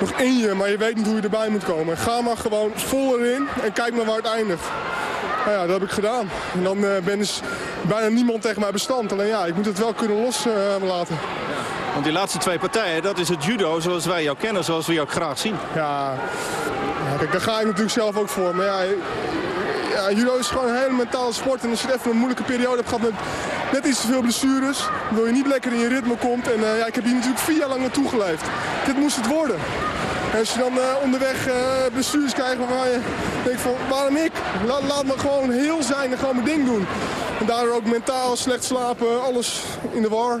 nog in je, maar je weet niet hoe je erbij moet komen. Ga maar gewoon vol erin en kijk maar waar het eindigt. Nou ja, dat heb ik gedaan. En dan uh, ben is bijna niemand tegen mij bestand. Alleen ja, ik moet het wel kunnen loslaten. Uh, Want die laatste twee partijen, dat is het judo zoals wij jou kennen, zoals we jou graag zien. Ja, ja kijk, daar ga ik natuurlijk zelf ook voor. Maar ja, ja, judo is gewoon een hele mentale sport. En als je even een moeilijke periode hebt gehad met net iets te veel blessures, wil je niet lekker in je ritme komt. En uh, ja, ik heb hier natuurlijk vier jaar lang naartoe geleefd. Dit moest het worden. En als je dan uh, onderweg uh, blessures krijgt waarvan je denkt van, waarom ik? La laat me gewoon heel zijn en gewoon mijn ding doen. En daardoor ook mentaal slecht slapen, alles in de war,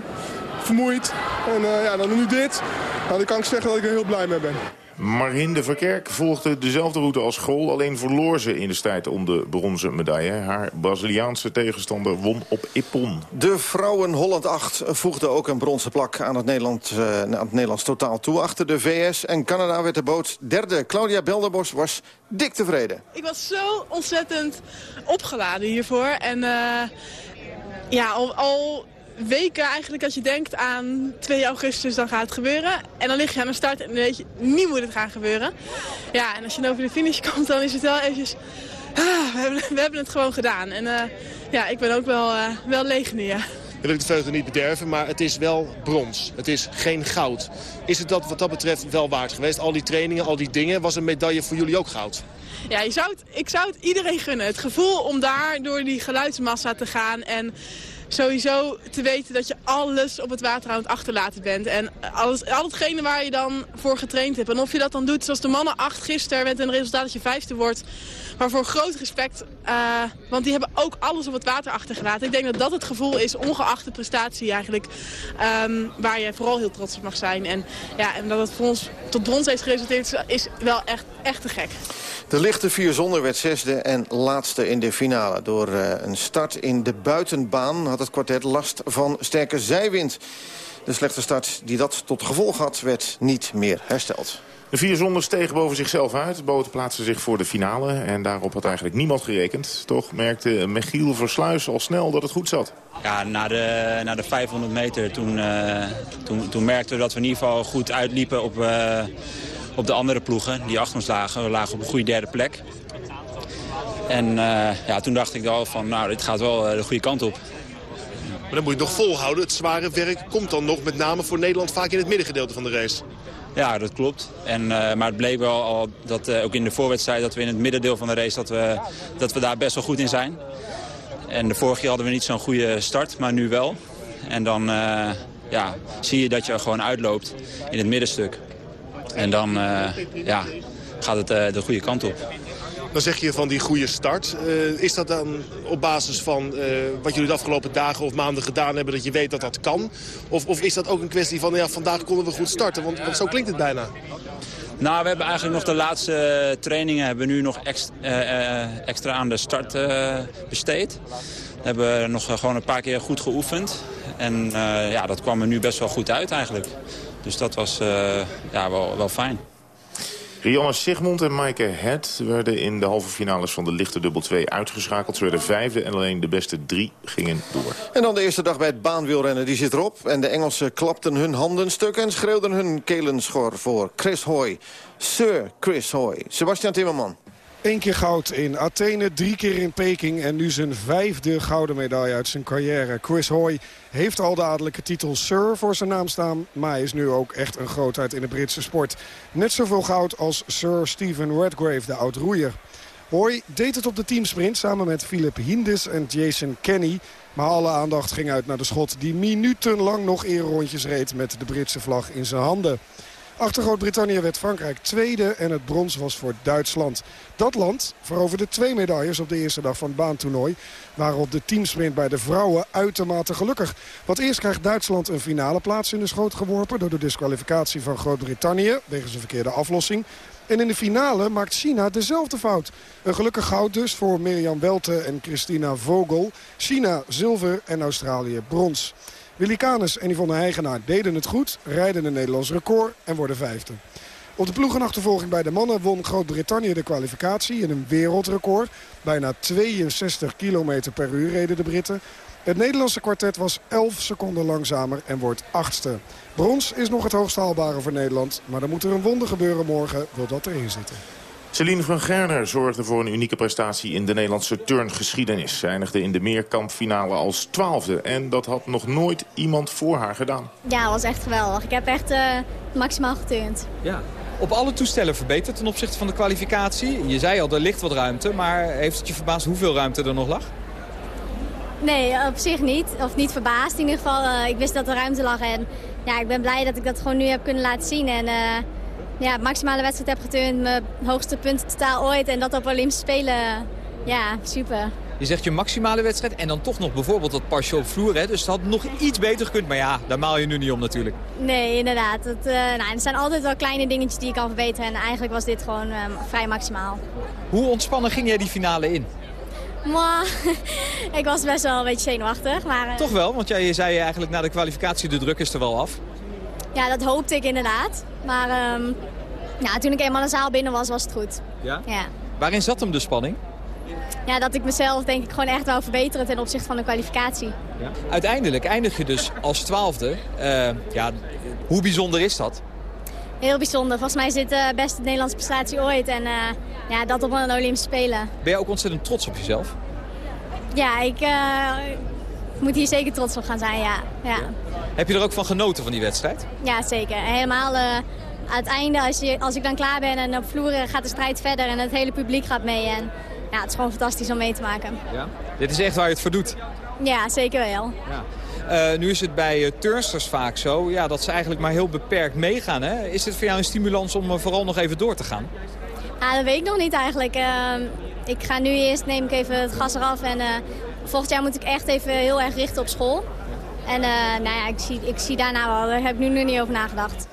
vermoeid. En ja, dan nu dit. Nou, dan kan ik zeggen dat ik er heel blij mee ben. Marin de Verkerk volgde dezelfde route als School. Alleen verloor ze in de strijd om de bronzen medaille. Haar Braziliaanse tegenstander won op Ippon. De vrouwen Holland 8 voegde ook een bronzen plak aan het, Nederland, uh, aan het Nederlands totaal toe. Achter de VS en Canada werd de boot derde. Claudia Belderbos was dik tevreden. Ik was zo ontzettend opgeladen hiervoor. En uh, ja, al... al weken eigenlijk als je denkt aan 2 augustus, dan gaat het gebeuren. En dan lig je aan de start en dan weet je, niet moet het gaan gebeuren. Ja, en als je dan over de finish komt, dan is het wel eventjes... Ah, we, hebben, we hebben het gewoon gedaan. En uh, ja, ik ben ook wel, uh, wel leeg nu, ja. Ik wil ik de vreugde niet bederven, maar het is wel brons. Het is geen goud. Is het dat wat dat betreft wel waard geweest? Al die trainingen, al die dingen. Was een medaille voor jullie ook goud? Ja, je zou het, ik zou het iedereen gunnen. Het gevoel om daar door die geluidsmassa te gaan en sowieso te weten dat je alles op het water aan het achterlaten bent. En alles, al hetgene waar je dan voor getraind hebt. En of je dat dan doet zoals de mannen acht gisteren met een resultaat dat je vijfde wordt. Maar voor groot respect, uh, want die hebben ook alles op het water achtergelaten. Ik denk dat dat het gevoel is, ongeacht de prestatie eigenlijk, um, waar je vooral heel trots op mag zijn. En, ja, en dat het voor ons tot brons heeft geresulteerd is wel echt, echt te gek. De lichte vier zonder werd zesde en laatste in de finale. Door uh, een start in de buitenbaan had het kwartet last van sterke zijwind. De slechte start die dat tot gevolg had, werd niet meer hersteld. De vier zonder stegen boven zichzelf uit. De boten plaatsten zich voor de finale. En daarop had eigenlijk niemand gerekend. Toch merkte Michiel Versluis al snel dat het goed zat. Ja, na de, na de 500 meter toen, uh, toen, toen merkten we dat we in ieder geval goed uitliepen op, uh, op de andere ploegen. Die achter ons lagen. We lagen op een goede derde plek. En uh, ja, toen dacht ik al van, nou, dit gaat wel de goede kant op. Maar dan moet je nog volhouden. Het zware werk komt dan nog met name voor Nederland vaak in het middengedeelte van de race. Ja, dat klopt. En, uh, maar het bleek wel al dat uh, ook in de voorwedstrijd dat we in het middendeel van de race dat we, dat we daar best wel goed in zijn. En de vorige keer hadden we niet zo'n goede start, maar nu wel. En dan uh, ja, zie je dat je gewoon uitloopt in het middenstuk. En dan ja, gaat het de goede kant op. Dan zeg je van die goede start. Uh, is dat dan op basis van uh, wat jullie de afgelopen dagen of maanden gedaan hebben... dat je weet dat dat kan? Of, of is dat ook een kwestie van ja, vandaag konden we goed starten? Want, want zo klinkt het bijna. Nou, we hebben eigenlijk nog de laatste trainingen... hebben we nu nog extra, uh, extra aan de start besteed. We hebben nog gewoon een paar keer goed geoefend. En ja, dat kwam er nu best wel goed uit eigenlijk. Dus dat was ja, wel, wel fijn. Rianne Sigmund en Maaike Het werden in de halve finales van de lichte dubbel 2 uitgeschakeld. Ze werden vijfde en alleen de beste drie gingen door. En dan de eerste dag bij het baanwielrennen, die zit erop. En de Engelsen klapten hun handen stuk en schreeuwden hun kelenschor voor Chris Hoy. Sir Chris Hoy. Sebastian Timmerman. Eén keer goud in Athene, drie keer in Peking en nu zijn vijfde gouden medaille uit zijn carrière. Chris Hoy heeft al de adellijke titel Sir voor zijn naam staan, maar is nu ook echt een grootheid in de Britse sport. Net zoveel goud als Sir Stephen Redgrave, de oud-roeier. Hoy deed het op de teamsprint samen met Philip Hindis en Jason Kenny. Maar alle aandacht ging uit naar de schot die minutenlang nog rondjes reed met de Britse vlag in zijn handen. Achter Groot-Brittannië werd Frankrijk tweede en het brons was voor Duitsland. Dat land veroverde twee medailles op de eerste dag van het baantoernooi. Waren op de teamsprint bij de vrouwen uitermate gelukkig. Want eerst krijgt Duitsland een finale plaats in de schoot geworpen... door de disqualificatie van Groot-Brittannië wegens een verkeerde aflossing. En in de finale maakt China dezelfde fout. Een gelukkig goud dus voor Mirjam Welte en Christina Vogel. China zilver en Australië brons. Willy Canes en Yvonne Heigenaar deden het goed, rijden een Nederlands record en worden vijfde. Op de ploegenachtervolging bij de mannen won Groot-Brittannië de kwalificatie in een wereldrecord. Bijna 62 km per uur reden de Britten. Het Nederlandse kwartet was 11 seconden langzamer en wordt achtste. Brons is nog het hoogst haalbare voor Nederland. Maar dan moet er een wonder gebeuren morgen, wil dat erin zitten. Celine van Gerner zorgde voor een unieke prestatie in de Nederlandse turngeschiedenis. Ze eindigde in de meerkampfinale als twaalfde. En dat had nog nooit iemand voor haar gedaan. Ja, dat was echt geweldig. Ik heb echt uh, maximaal geturnd. Ja. Op alle toestellen verbeterd ten opzichte van de kwalificatie. Je zei al, er ligt wat ruimte. Maar heeft het je verbaasd hoeveel ruimte er nog lag? Nee, op zich niet. Of niet verbaasd. In ieder geval, uh, ik wist dat er ruimte lag. En ja, ik ben blij dat ik dat gewoon nu heb kunnen laten zien. En... Uh, ja, maximale wedstrijd heb geturnd. Mijn hoogste punten totaal ooit. En dat op Olympische Spelen. Ja, super. Je zegt je maximale wedstrijd en dan toch nog bijvoorbeeld dat pasje op vloer. Hè? Dus het had nog iets beter gekund. Maar ja, daar maal je nu niet om natuurlijk. Nee, inderdaad. Het, uh, nou, er zijn altijd wel kleine dingetjes die je kan verbeteren. En eigenlijk was dit gewoon uh, vrij maximaal. Hoe ontspannen ging jij die finale in? Maar, ik was best wel een beetje zenuwachtig. Maar, uh... Toch wel, want jij je zei eigenlijk na de kwalificatie de druk is er wel af. Ja, dat hoopte ik inderdaad. Maar um, ja, toen ik eenmaal de zaal binnen was, was het goed. Ja? ja? Waarin zat hem de spanning? Ja, dat ik mezelf denk ik gewoon echt wou verbeteren ten opzichte van de kwalificatie. Ja. Uiteindelijk eindig je dus als twaalfde. Uh, ja, hoe bijzonder is dat? Heel bijzonder. Volgens mij dit de beste Nederlandse prestatie ooit. En uh, ja, dat op een Olympische Spelen. Ben je ook ontzettend trots op jezelf? Ja, ik uh, moet hier zeker trots op gaan zijn, ja. ja. Heb je er ook van genoten van die wedstrijd? Ja, zeker. Helemaal uh, aan het einde, als, je, als ik dan klaar ben en op vloeren gaat de strijd verder en het hele publiek gaat mee. En ja, het is gewoon fantastisch om mee te maken. Ja? Dit is echt waar je het voor doet? Ja, zeker wel. Ja. Uh, nu is het bij uh, turnsters vaak zo ja, dat ze eigenlijk maar heel beperkt meegaan. Hè? Is dit voor jou een stimulans om uh, vooral nog even door te gaan? Ah, dat weet ik nog niet eigenlijk. Ehm, ik ga nu eerst neem ik even het gas eraf en volgend jaar moet ik echt even heel erg richten op school. En nou ja, ik zie, ik zie daarna wel, daar heb ik nu nog niet over nagedacht.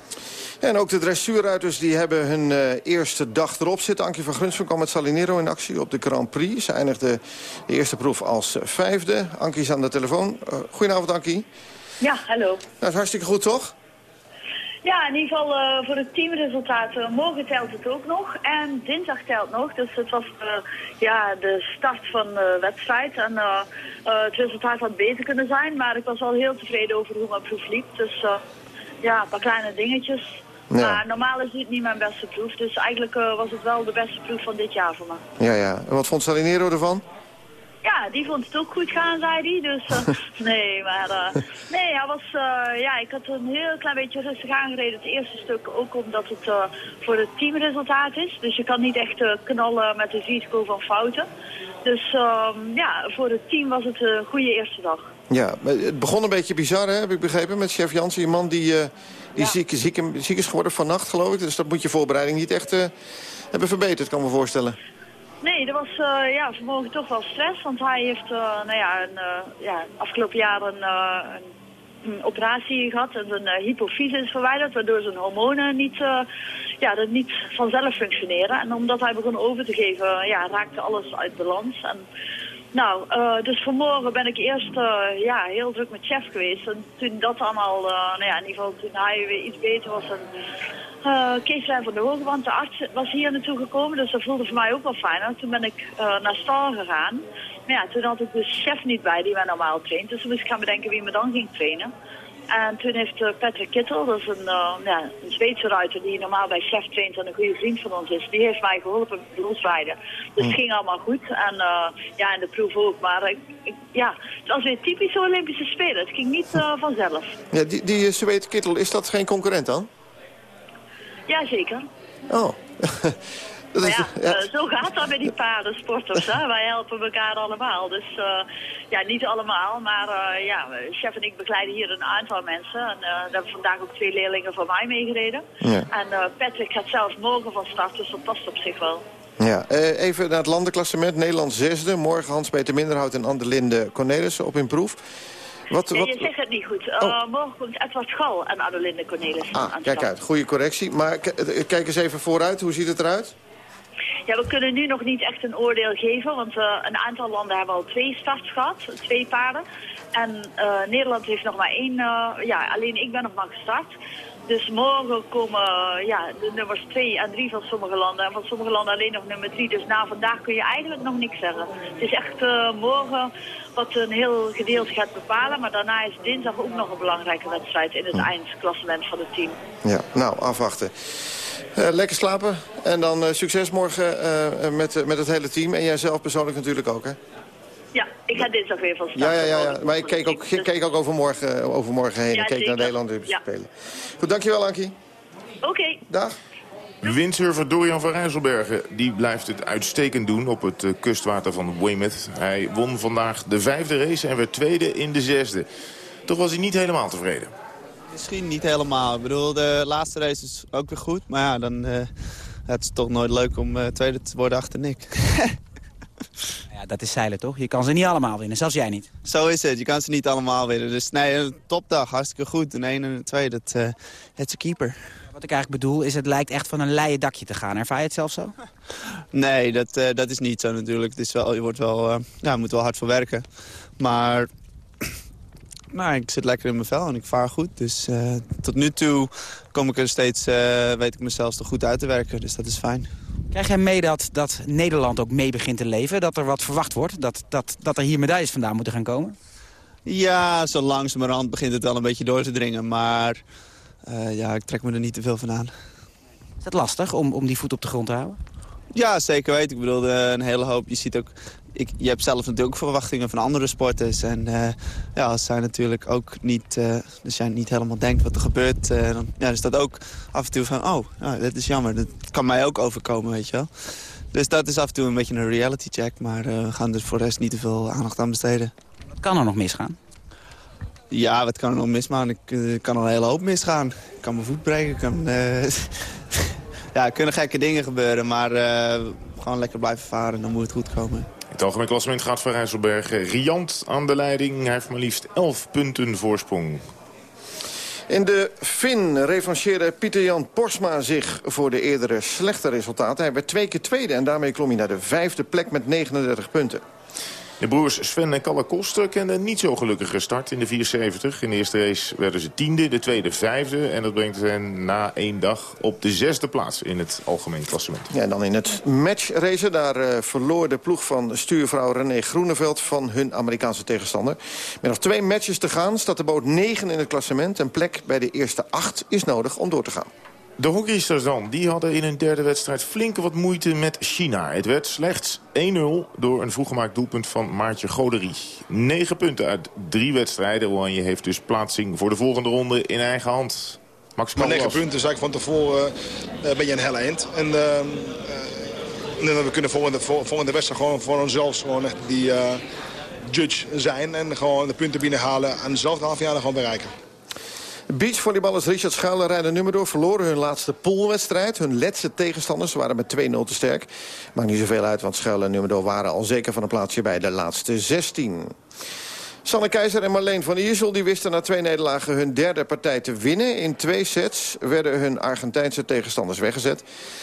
En ook de dressuurruiters die hebben hun uh, eerste dag erop zitten. Ankie van Grunsven kwam met Salinero in actie op de Grand Prix. Ze eindigde de eerste proef als vijfde. Ankie is aan de telefoon. Uh, goedenavond, Ankie. Ja, hallo. Nou, dat is hartstikke goed, toch? Ja, in ieder geval uh, voor het teamresultaat. morgen telt het ook nog. En dinsdag telt nog. Dus het was ja, de start van de wedstrijd. En het resultaat had beter kunnen zijn. Maar ik was wel heel tevreden over hoe mijn proef liep. Dus ja, een paar kleine dingetjes. Maar normaal is dit niet mijn beste proef. Dus eigenlijk uh, was het wel de beste proef van dit jaar voor me. Ja, ja. En wat vond Salinero ervan? Ja, die vond het ook goed gaan, zei hij. Dus uh, nee, maar uh, nee, hij was, ja, ik had een heel klein beetje rustig aangereden. Het eerste stuk ook omdat het voor het teamresultaat is. Dus je kan niet echt knallen met het risico van fouten. Dus ehm, ja, voor het team was het een goede eerste dag. Ja, het begon een beetje bizar, hè, heb ik begrepen, met chef Jansen. Een man die, die ziek, ziek, ziek, is geworden vannacht, geloof ik. Dus dat moet je voorbereiding niet echt hebben verbeterd, kan me voorstellen. Nee, er was uh, ja, vanmorgen toch wel stress. Want hij heeft nou ja, een, ja, afgelopen jaar een, een, operatie gehad. En zijn hypofyse is verwijderd, waardoor zijn hormonen niet, ja, dat niet vanzelf functioneren. En omdat hij begon over te geven, ja, raakte alles uit balans. En nou, uh, dus vanmorgen ben ik eerst uh, ja, heel druk met chef geweest. En toen dat allemaal, uh, nou ja, in ieder geval toen hij weer iets beter was. En uh, Kees van de Hoogband, de arts, was hier naartoe gekomen. Dus dat voelde voor mij ook wel fijn. En toen ben ik naar stal gegaan. Maar ja, toen had ik de chef niet bij die mij normaal traint. Dus toen moest ik gaan bedenken wie me dan ging trainen. En toen heeft uh, Patrick Kittel, dat is een, ja, een Zweedse ruiter die normaal bij chef traint en een goede vriend van ons is, die heeft mij geholpen met losrijden. Dus het hm. ging allemaal goed. En ja, in de proef ook. Maar ik, ik, ja, het was weer typisch Olympische Spelen. Het ging niet vanzelf. Ja, die, die Zweedse Kittel, is dat geen concurrent dan? Jazeker. Oh. Dat ja, ja. Uh, zo gaat dat bij die paardensporters. Hè? Wij helpen elkaar allemaal. Dus uh, ja, niet allemaal, maar uh, ja, chef en ik begeleiden hier een aantal mensen. En daar hebben vandaag ook twee leerlingen van mij meegereden. Ja. En Patrick gaat zelf morgen van start, dus dat past op zich wel. Ja, even naar het landenklassement. Nederland zesde. Morgen Hans-Peter Minderhout en Andelinde Cornelissen op in proef. Wat, nee, wat... je zegt het niet goed. Oh. morgen komt Edward Gal en Adelinde Cornelissen ah, Kijk uit, goede correctie. Maar kijk eens even vooruit, hoe ziet het eruit? Ja, we kunnen nu nog niet echt een oordeel geven, want uh, een aantal landen hebben al twee starts gehad, twee paarden. En uh, Nederland heeft nog maar één, ja, alleen ik ben nog maar gestart. Dus morgen komen ja, de nummers 2 en 3 van sommige landen. En van sommige landen alleen nog nummer 3. Dus na vandaag kun je eigenlijk nog niks zeggen. Het is echt uh, morgen wat een heel gedeelte gaat bepalen. Maar daarna is dinsdag ook nog een belangrijke wedstrijd in het eindklassement van het team. Ja, nou, afwachten. Uh, lekker slapen en dan uh, succes morgen met, met het hele team. En jij zelf persoonlijk natuurlijk ook, hè? Ja, ik ga dinsdag weer van start. Ja, ja, ja, ja. maar ik keek ook, ik keek ook overmorgen, overmorgen heen. Ja, ik keek zeker. naar Nederland ja. spelen. Goed, dankjewel Ankie. Oké. Okay. Dag. Windsurfer Dorian van Rijsselbergen die blijft het uitstekend doen op het kustwater van Weymouth. Hij won vandaag de vijfde race en werd tweede in de zesde. Toch was hij niet helemaal tevreden. Misschien niet helemaal. Ik bedoel, de laatste race is ook weer goed. Maar ja, dan uh, het is toch nooit leuk om uh, tweede te worden achter Nick. ja, dat is zeilen toch? Je kan ze niet allemaal winnen, zelfs jij niet. Zo is het, je kan ze niet allemaal winnen. Dus nee, een topdag, hartstikke goed. Een 1 en een 2, dat uh, het is een keeper. Wat ik eigenlijk bedoel is, het lijkt echt van een leien dakje te gaan. Ervaar je het zelf zo? Nee, dat, uh, dat is niet zo natuurlijk. Het is wel, je wordt wel, uh, ja, moet wel hard voor werken. Maar nou, ik zit lekker in mijn vel en ik vaar goed. Dus uh, tot nu toe kom ik er steeds, weet ik mezelf toch goed uit te werken. Dus dat is fijn. Krijg jij mee dat, dat Nederland ook mee begint te leven? Dat er wat verwacht wordt? Dat, dat, dat er hier medailles vandaan moeten gaan komen? Ja, zo langzamerhand begint het wel een beetje door te dringen. Maar uh, ja, ik trek me er niet te veel van aan. Is dat lastig om, om die voet op de grond te houden? Ja, zeker weten. Ik bedoel, een hele hoop. Je ziet ook ik, je hebt zelf natuurlijk ook verwachtingen van andere sporters. En uh, ja, als zij natuurlijk ook niet, uh, als jij niet helemaal denkt wat er gebeurt, uh, dan ja, is dat ook af en toe van, oh, nou, dat is jammer. Dat kan mij ook overkomen, weet je wel. Dus dat is af en toe een beetje een reality check. Maar we gaan er voor de rest niet te veel aandacht aan besteden. Wat kan er nog misgaan? Ja, wat kan er nog misgaan? Ik kan er een hele hoop misgaan. Ik kan mijn voet breken. Ik kan, ja, er kunnen gekke dingen gebeuren. Maar gewoon lekker blijven varen. Dan moet het goed komen. Het algemeen klassement gaat voor Rijsselberg. Riant aan de leiding. Hij heeft maar liefst 11 punten voorsprong. In de Fin revancheerde Pieter-Jan Porsma zich voor de eerdere slechte resultaten. Hij werd twee keer tweede en daarmee klom hij naar de vijfde plek met 39 punten. De broers Sven en Kalle Koster een niet zo gelukkige start in de 74. In de eerste race werden ze tiende, de tweede vijfde. En dat brengt hen na één dag op de zesde plaats in het algemeen klassement. Ja, en dan in het matchracen. Daar uh, verloor de ploeg van stuurvrouw René Groeneveld van hun Amerikaanse tegenstander. Met nog twee matches te gaan staat de boot 9 in het klassement. Een plek bij de eerste acht is nodig om door te gaan. De hockeysters dan, die hadden in een derde wedstrijd flinke wat moeite met China. Het werd slechts 1-0 door een vroeggemaakt doelpunt van Maartje Goderie. 9 punten uit drie wedstrijden. Oranje heeft dus plaatsing voor de volgende ronde in eigen hand. Max maar 9 punten, zei ik van tevoren, uh, ben je een helle eind. En uh, uh, we kunnen volgende, volgende wedstrijd gewoon voor onszelf gewoon echt die judge zijn. En gewoon de punten binnenhalen en dezelfde halfjaren gewoon bereiken. Beachvolleyballers Richard Schuil en Nummerdoor verloren hun laatste poolwedstrijd. Hun laatste tegenstanders waren met 2-0 te sterk. Maakt niet zoveel uit, want Schuil en Nummerdoor waren al zeker van een plaatsje bij de laatste 16. Sanne Keizer en Marleen van Iersel die wisten na twee nederlagen hun derde partij te winnen. In twee sets werden hun Argentijnse tegenstanders weggezet.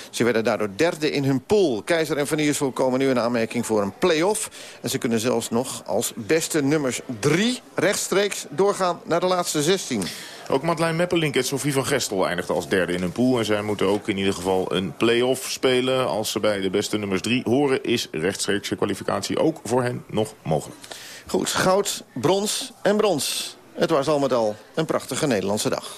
Ze werden daardoor derde in hun pool. Keizer en van Iersel komen nu in aanmerking voor een play-off. En ze kunnen zelfs nog als beste nummers drie rechtstreeks doorgaan naar de laatste 16. Ook Madeleine Meppelink en Sofie van Gestel eindigden als derde in hun pool. En zij moeten ook in ieder geval een play-off spelen. Als ze bij de beste nummers drie horen, is rechtstreekse kwalificatie ook voor hen nog mogelijk. Goed, goud, brons en brons. Het was al met al een prachtige Nederlandse dag.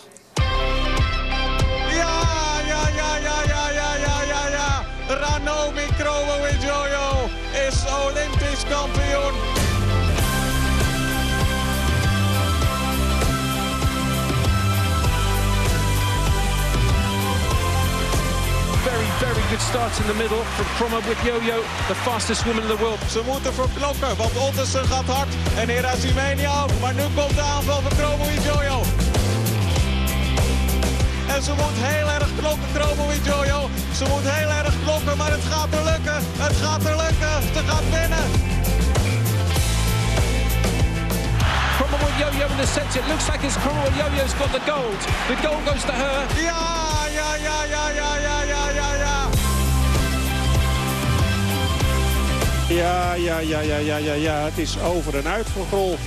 Good start in the middle from Krommer with Yo-Yo, the fastest woman in the world. Ze moeten verklokken, want Ottersen gaat hard en Herasimenia ook. Maar nu komt de aanval van Kromo Jojo. En ze moet heel erg klokken, Kromo Jojo. Ze moet heel erg klokken, maar het gaat er lukken. Het gaat er lukken. Ze gaat winnen. Cromwell with Yo-Yo in the centre. It looks like it's Cromwell Yo-Yo's got the gold. The gold goes to her. Ja, ja, ja, ja, ja, ja, Ja, ja, ja, ja, ja, ja, ja. Het is over en uit voor Grol.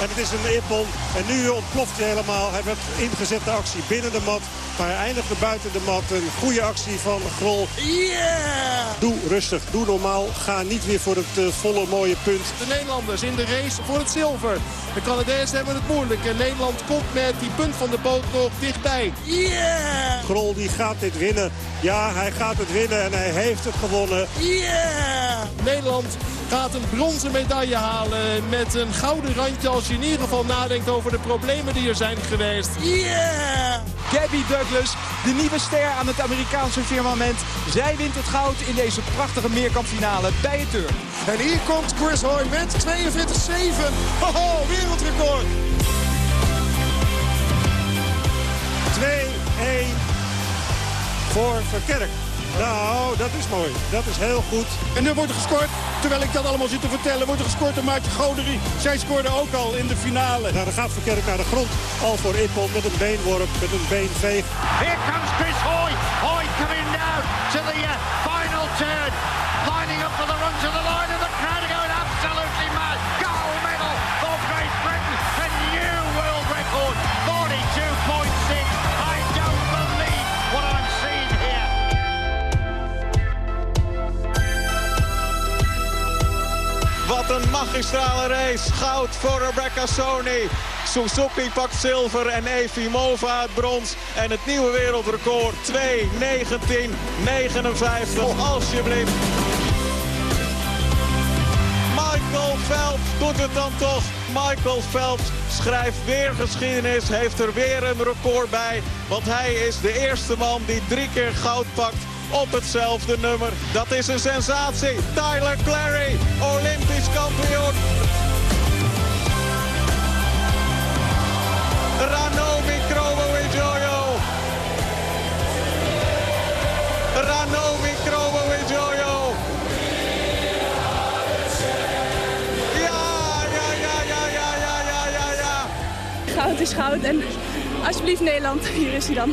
En het is een ippon. En nu ontploft hij helemaal. Hij werd ingezet de actie binnen de mat. Maar hij eindigde buiten de mat. Een goede actie van Grol. Yeah! Doe rustig, doe normaal. Ga niet weer voor het uh, volle mooie punt. De Nederlanders in de race voor het zilver. De Canadezen hebben het moeilijk. En Nederland komt met die punt van de boot nog dichtbij. Yeah! Grol die gaat dit winnen. Ja, hij gaat het winnen en hij heeft het gewonnen. Yeah! Nederland gaat een bronzen medaille halen met een gouden randje als je in ieder geval nadenkt over de problemen die er zijn geweest. Yeah! Gabby Douglas, de nieuwe ster aan het Amerikaanse firmament. Zij wint het goud in deze prachtige meerkampfinale bij het turn. En hier komt Chris Hoy met 42-7. Hoho, wereldrecord! 2-1 voor Verkerk. Nou, dat is mooi. Dat is heel goed. En nu wordt er gescoord. Terwijl ik dat allemaal zit te vertellen, wordt er gescoord door Maartje Goderie. Zij scoorde ook al in de finale. Nou, dan gaat Verkerk naar de grond. Al voor Ippon met een beenworp, met een beenveeg. Here comes Chris Hoy. Hoy coming down to the uh, final turn. Lining up for the run to the line and the Wat een magistrale race. Goud voor Rebecca Sony. Suzuki pakt zilver en Efimova het brons. En het nieuwe wereldrecord 2.19.59. Alsjeblieft. Michael Phelps doet het dan toch. Michael Phelps schrijft weer geschiedenis. Heeft er weer een record bij. Want hij is de eerste man die drie keer goud pakt op hetzelfde nummer. Dat is een sensatie. Tyler Clary, Olympisch kampioen. Ranomi Kromowidjojo. Ranomi Kromowidjojo. Ja, ja, ja, ja, ja, ja, ja, ja, ja. Goud is goud en alsjeblieft Nederland, hier is hij dan.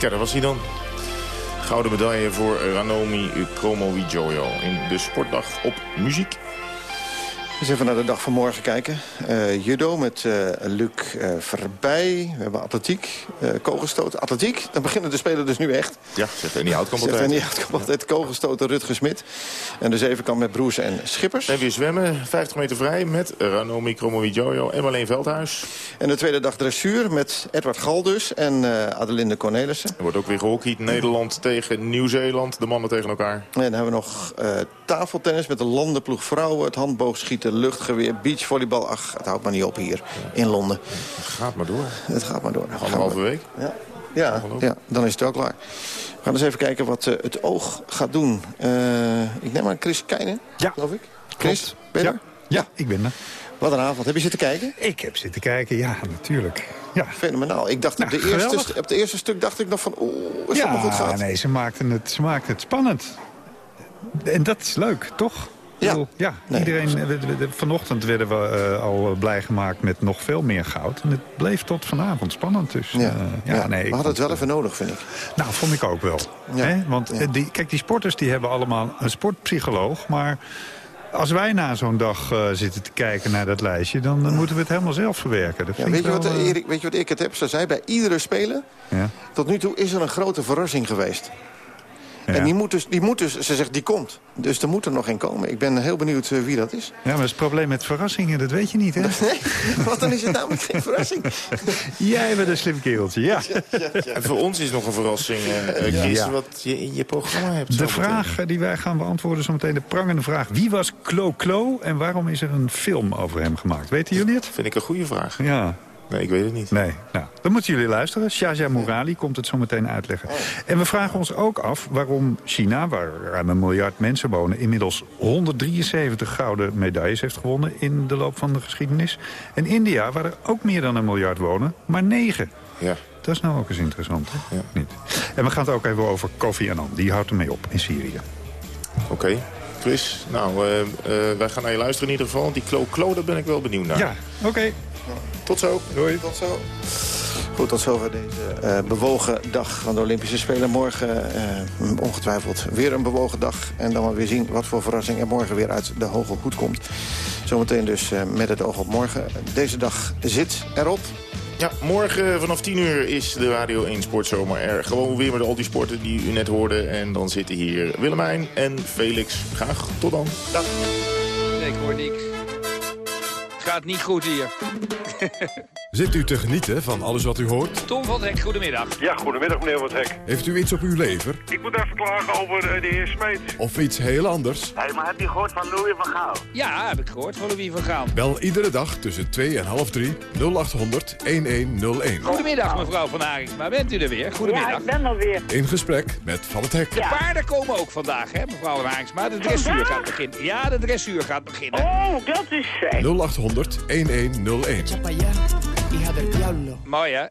Ja, dat was hij dan. Gouden medaille voor Ranomi Kromowidjojo in de sportdag op muziek. Eens even naar de dag van morgen kijken. Uh, judo met uh, Luc uh, Verbij. We hebben atletiek, kogelstoten. Atletiek, dan beginnen de spelen dus nu echt. Ja, zegt Annie Houtkamp altijd. Zegt Annie Houtkamp altijd. Kogelstoten Rutger Smit. En de zevenkamp met Broers en Schippers. En weer zwemmen, 50 meter vrij met Ranomi Kromowidjojo en Marleen Veldhuis. En de tweede dag dressuur met Edward Galdus en Adelinde Cornelissen. Er wordt ook weer gehockeyd. Nederland tegen Nieuw-Zeeland. De mannen tegen elkaar. En dan hebben we nog tafeltennis met de landenploeg vrouwen. Het handboogschieten luchtgeweer, beachvolleybal. Ach, het houdt maar niet op hier in Londen. Het gaat maar door. Het gaat maar door. Anderhalve week? Ja. Ja, ja, dan is het wel klaar. We gaan eens even kijken wat uh, het oog gaat doen. Uh, ik neem aan Chris Keijnen, ja. geloof ik. Chris, ben je ja. ja, ik ben er. Wat een avond. Heb je zitten kijken? Ik heb zitten kijken, ja, natuurlijk. Ja. Fenomenaal. Ik dacht, nou, op, de eerste, op het eerste stuk dacht ik nog van... Oeh, is ja, dat nog goed gaat? nee, ze maakten, het, ze maakten het spannend. En dat is leuk, toch? Ja, bedoel, ja nee, iedereen, vanochtend werden we uh, al blij gemaakt met nog veel meer goud. En het bleef tot vanavond spannend. Dus, ja, uh, ja, ja, nee, we hadden het wel even nodig, vind ik. Nou, vond ik ook wel. Hè? Want die, kijk, die sporters die hebben allemaal een sportpsycholoog. Maar als wij na zo'n dag zitten te kijken naar dat lijstje... dan moeten we het helemaal zelf verwerken. Dat weet, je wat, Erik, weet je wat ik het heb? Ze zei bij iedere speler... tot nu toe is er een grote verrassing geweest. Ja. En die moet, dus, die moet dus, ze zegt, die komt. Dus er moet er nog een komen. Ik ben heel benieuwd uh, wie dat is. Ja, maar het probleem met verrassingen, dat weet je niet, hè? Nee, want dan is het namelijk geen verrassing. Jij bent een slim kereltje, ja. ja, ja en voor ons is nog een verrassing, uh, Chris, wat je in je programma hebt. De vraag die wij gaan beantwoorden is meteen de prangende vraag. Wie was Klo Klo en waarom is er een film over hem gemaakt? Weten jullie het? Vind ik een goede vraag. Ja, Nee, ik weet het niet. Nee, nou, dan moeten jullie luisteren. Shaja Morali komt het zo meteen uitleggen. En we vragen ons ook af waarom China, waar ruim een miljard mensen wonen... inmiddels 173 gouden medailles heeft gewonnen in de loop van de geschiedenis. En India, waar er ook meer dan een miljard wonen, maar negen. Ja. Dat is nou ook eens interessant, hè? Ja. Niet. En we gaan het ook even over Kofi Annan. Die houdt ermee op in Syrië. Oké. Okay. Chris, nou, uh, uh, wij gaan naar je luisteren in ieder geval. Die Klo Klo, daar ben ik wel benieuwd naar. Ja, oké. Okay. Tot zo. Doei. Tot zo. Goed, tot zover deze uh, bewogen dag van de Olympische Spelen. Morgen uh, ongetwijfeld weer een bewogen dag. En dan weer zien wat voor verrassing er morgen weer uit de hoge hoed komt. Zometeen dus uh, met het oog op morgen. Deze dag zit erop. Ja, morgen vanaf 10 uur is de Radio 1 Sportzomer er. Gewoon weer met al die sporten die u net hoorde. En dan zitten hier Willemijn en Felix. Graag tot dan. Dag. Nee, ik hoor niks. Gaat niet goed hier. Zit u te genieten van alles wat u hoort? Tom van Hek, goedemiddag. Ja, goedemiddag meneer Van Hek. Heeft u iets op uw lever? Ik moet even klagen over uh, de heer Smeet. Of iets heel anders? Hé, hey, maar heb je gehoord van Louis van Gaal? Ja, heb ik gehoord van Louis van Gaal. Bel iedere dag tussen 2 en half 3 0800 1101. Goedemiddag mevrouw Van Haringsma, bent u er weer? Goedemiddag. Ja, ik ben er weer. In gesprek met Van het Hek. De paarden komen ook vandaag, hè mevrouw Van Haringsma. De dressuur gaat beginnen. Ja, de dressuur gaat beginnen. Oh, dat is fijn. 0800 1101. Hija del diablo. Hè?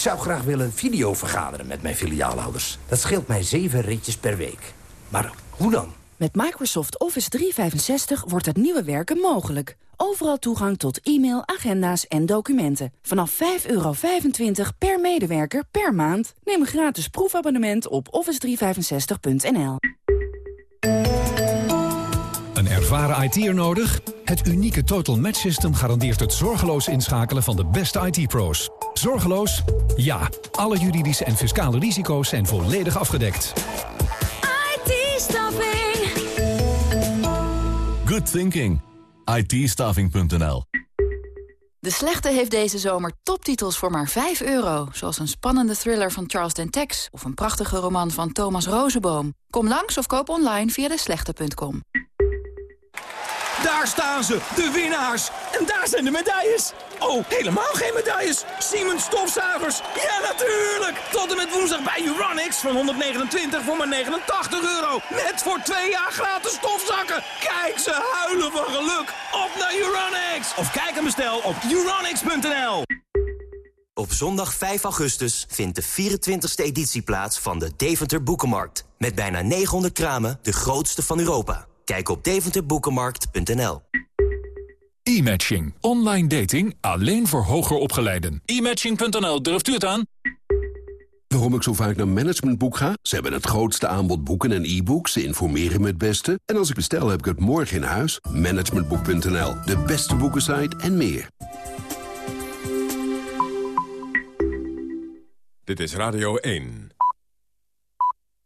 Zou graag willen video vergaderen met mijn filiaalhouders. Dat scheelt mij zeven ritjes per week. Maar hoe dan? Met Microsoft Office 365 wordt het nieuwe werken mogelijk. Overal toegang tot e-mail, agenda's en documenten. Vanaf 5,25 per medewerker per maand. Neem een gratis proefabonnement op office365.nl. Een ervaren IT'er nodig? Het unieke Total Match System garandeert het zorgeloos inschakelen van de beste IT-pro's. Zorgeloos? Ja. Alle juridische en fiscale risico's zijn volledig afgedekt. IT-staffing. Good thinking. IT-staffing.nl De Slechte heeft deze zomer toptitels voor maar 5 euro. Zoals een spannende thriller van Charles Dentex... of een prachtige roman van Thomas Rozenboom. Kom langs of koop online via deslechte.com. Daar staan ze, de winnaars. En daar zijn de medailles. Oh, helemaal geen medailles. Siemens stofzuigers. Ja, natuurlijk. Tot en met woensdag bij Uranix van 129 voor maar 89 euro. Net voor twee jaar gratis stofzakken. Kijk, ze huilen van geluk. Op naar Uranix. Of kijk en bestel op uranix.nl. Op zondag 5 augustus vindt de 24e editie plaats van de Deventer Boekenmarkt. Met bijna 900 kramen, de grootste van Europa. Kijk op deventerboekenmarkt.nl. E-matching. Online dating alleen voor hoger opgeleiden. E-matching.nl, durft u het aan? Waarom ik zo vaak naar Managementboek ga? Ze hebben het grootste aanbod boeken en e-books. Ze informeren me het beste. En als ik bestel, heb ik het morgen in huis. Managementboek.nl, de beste boekensite en meer. Dit is Radio 1.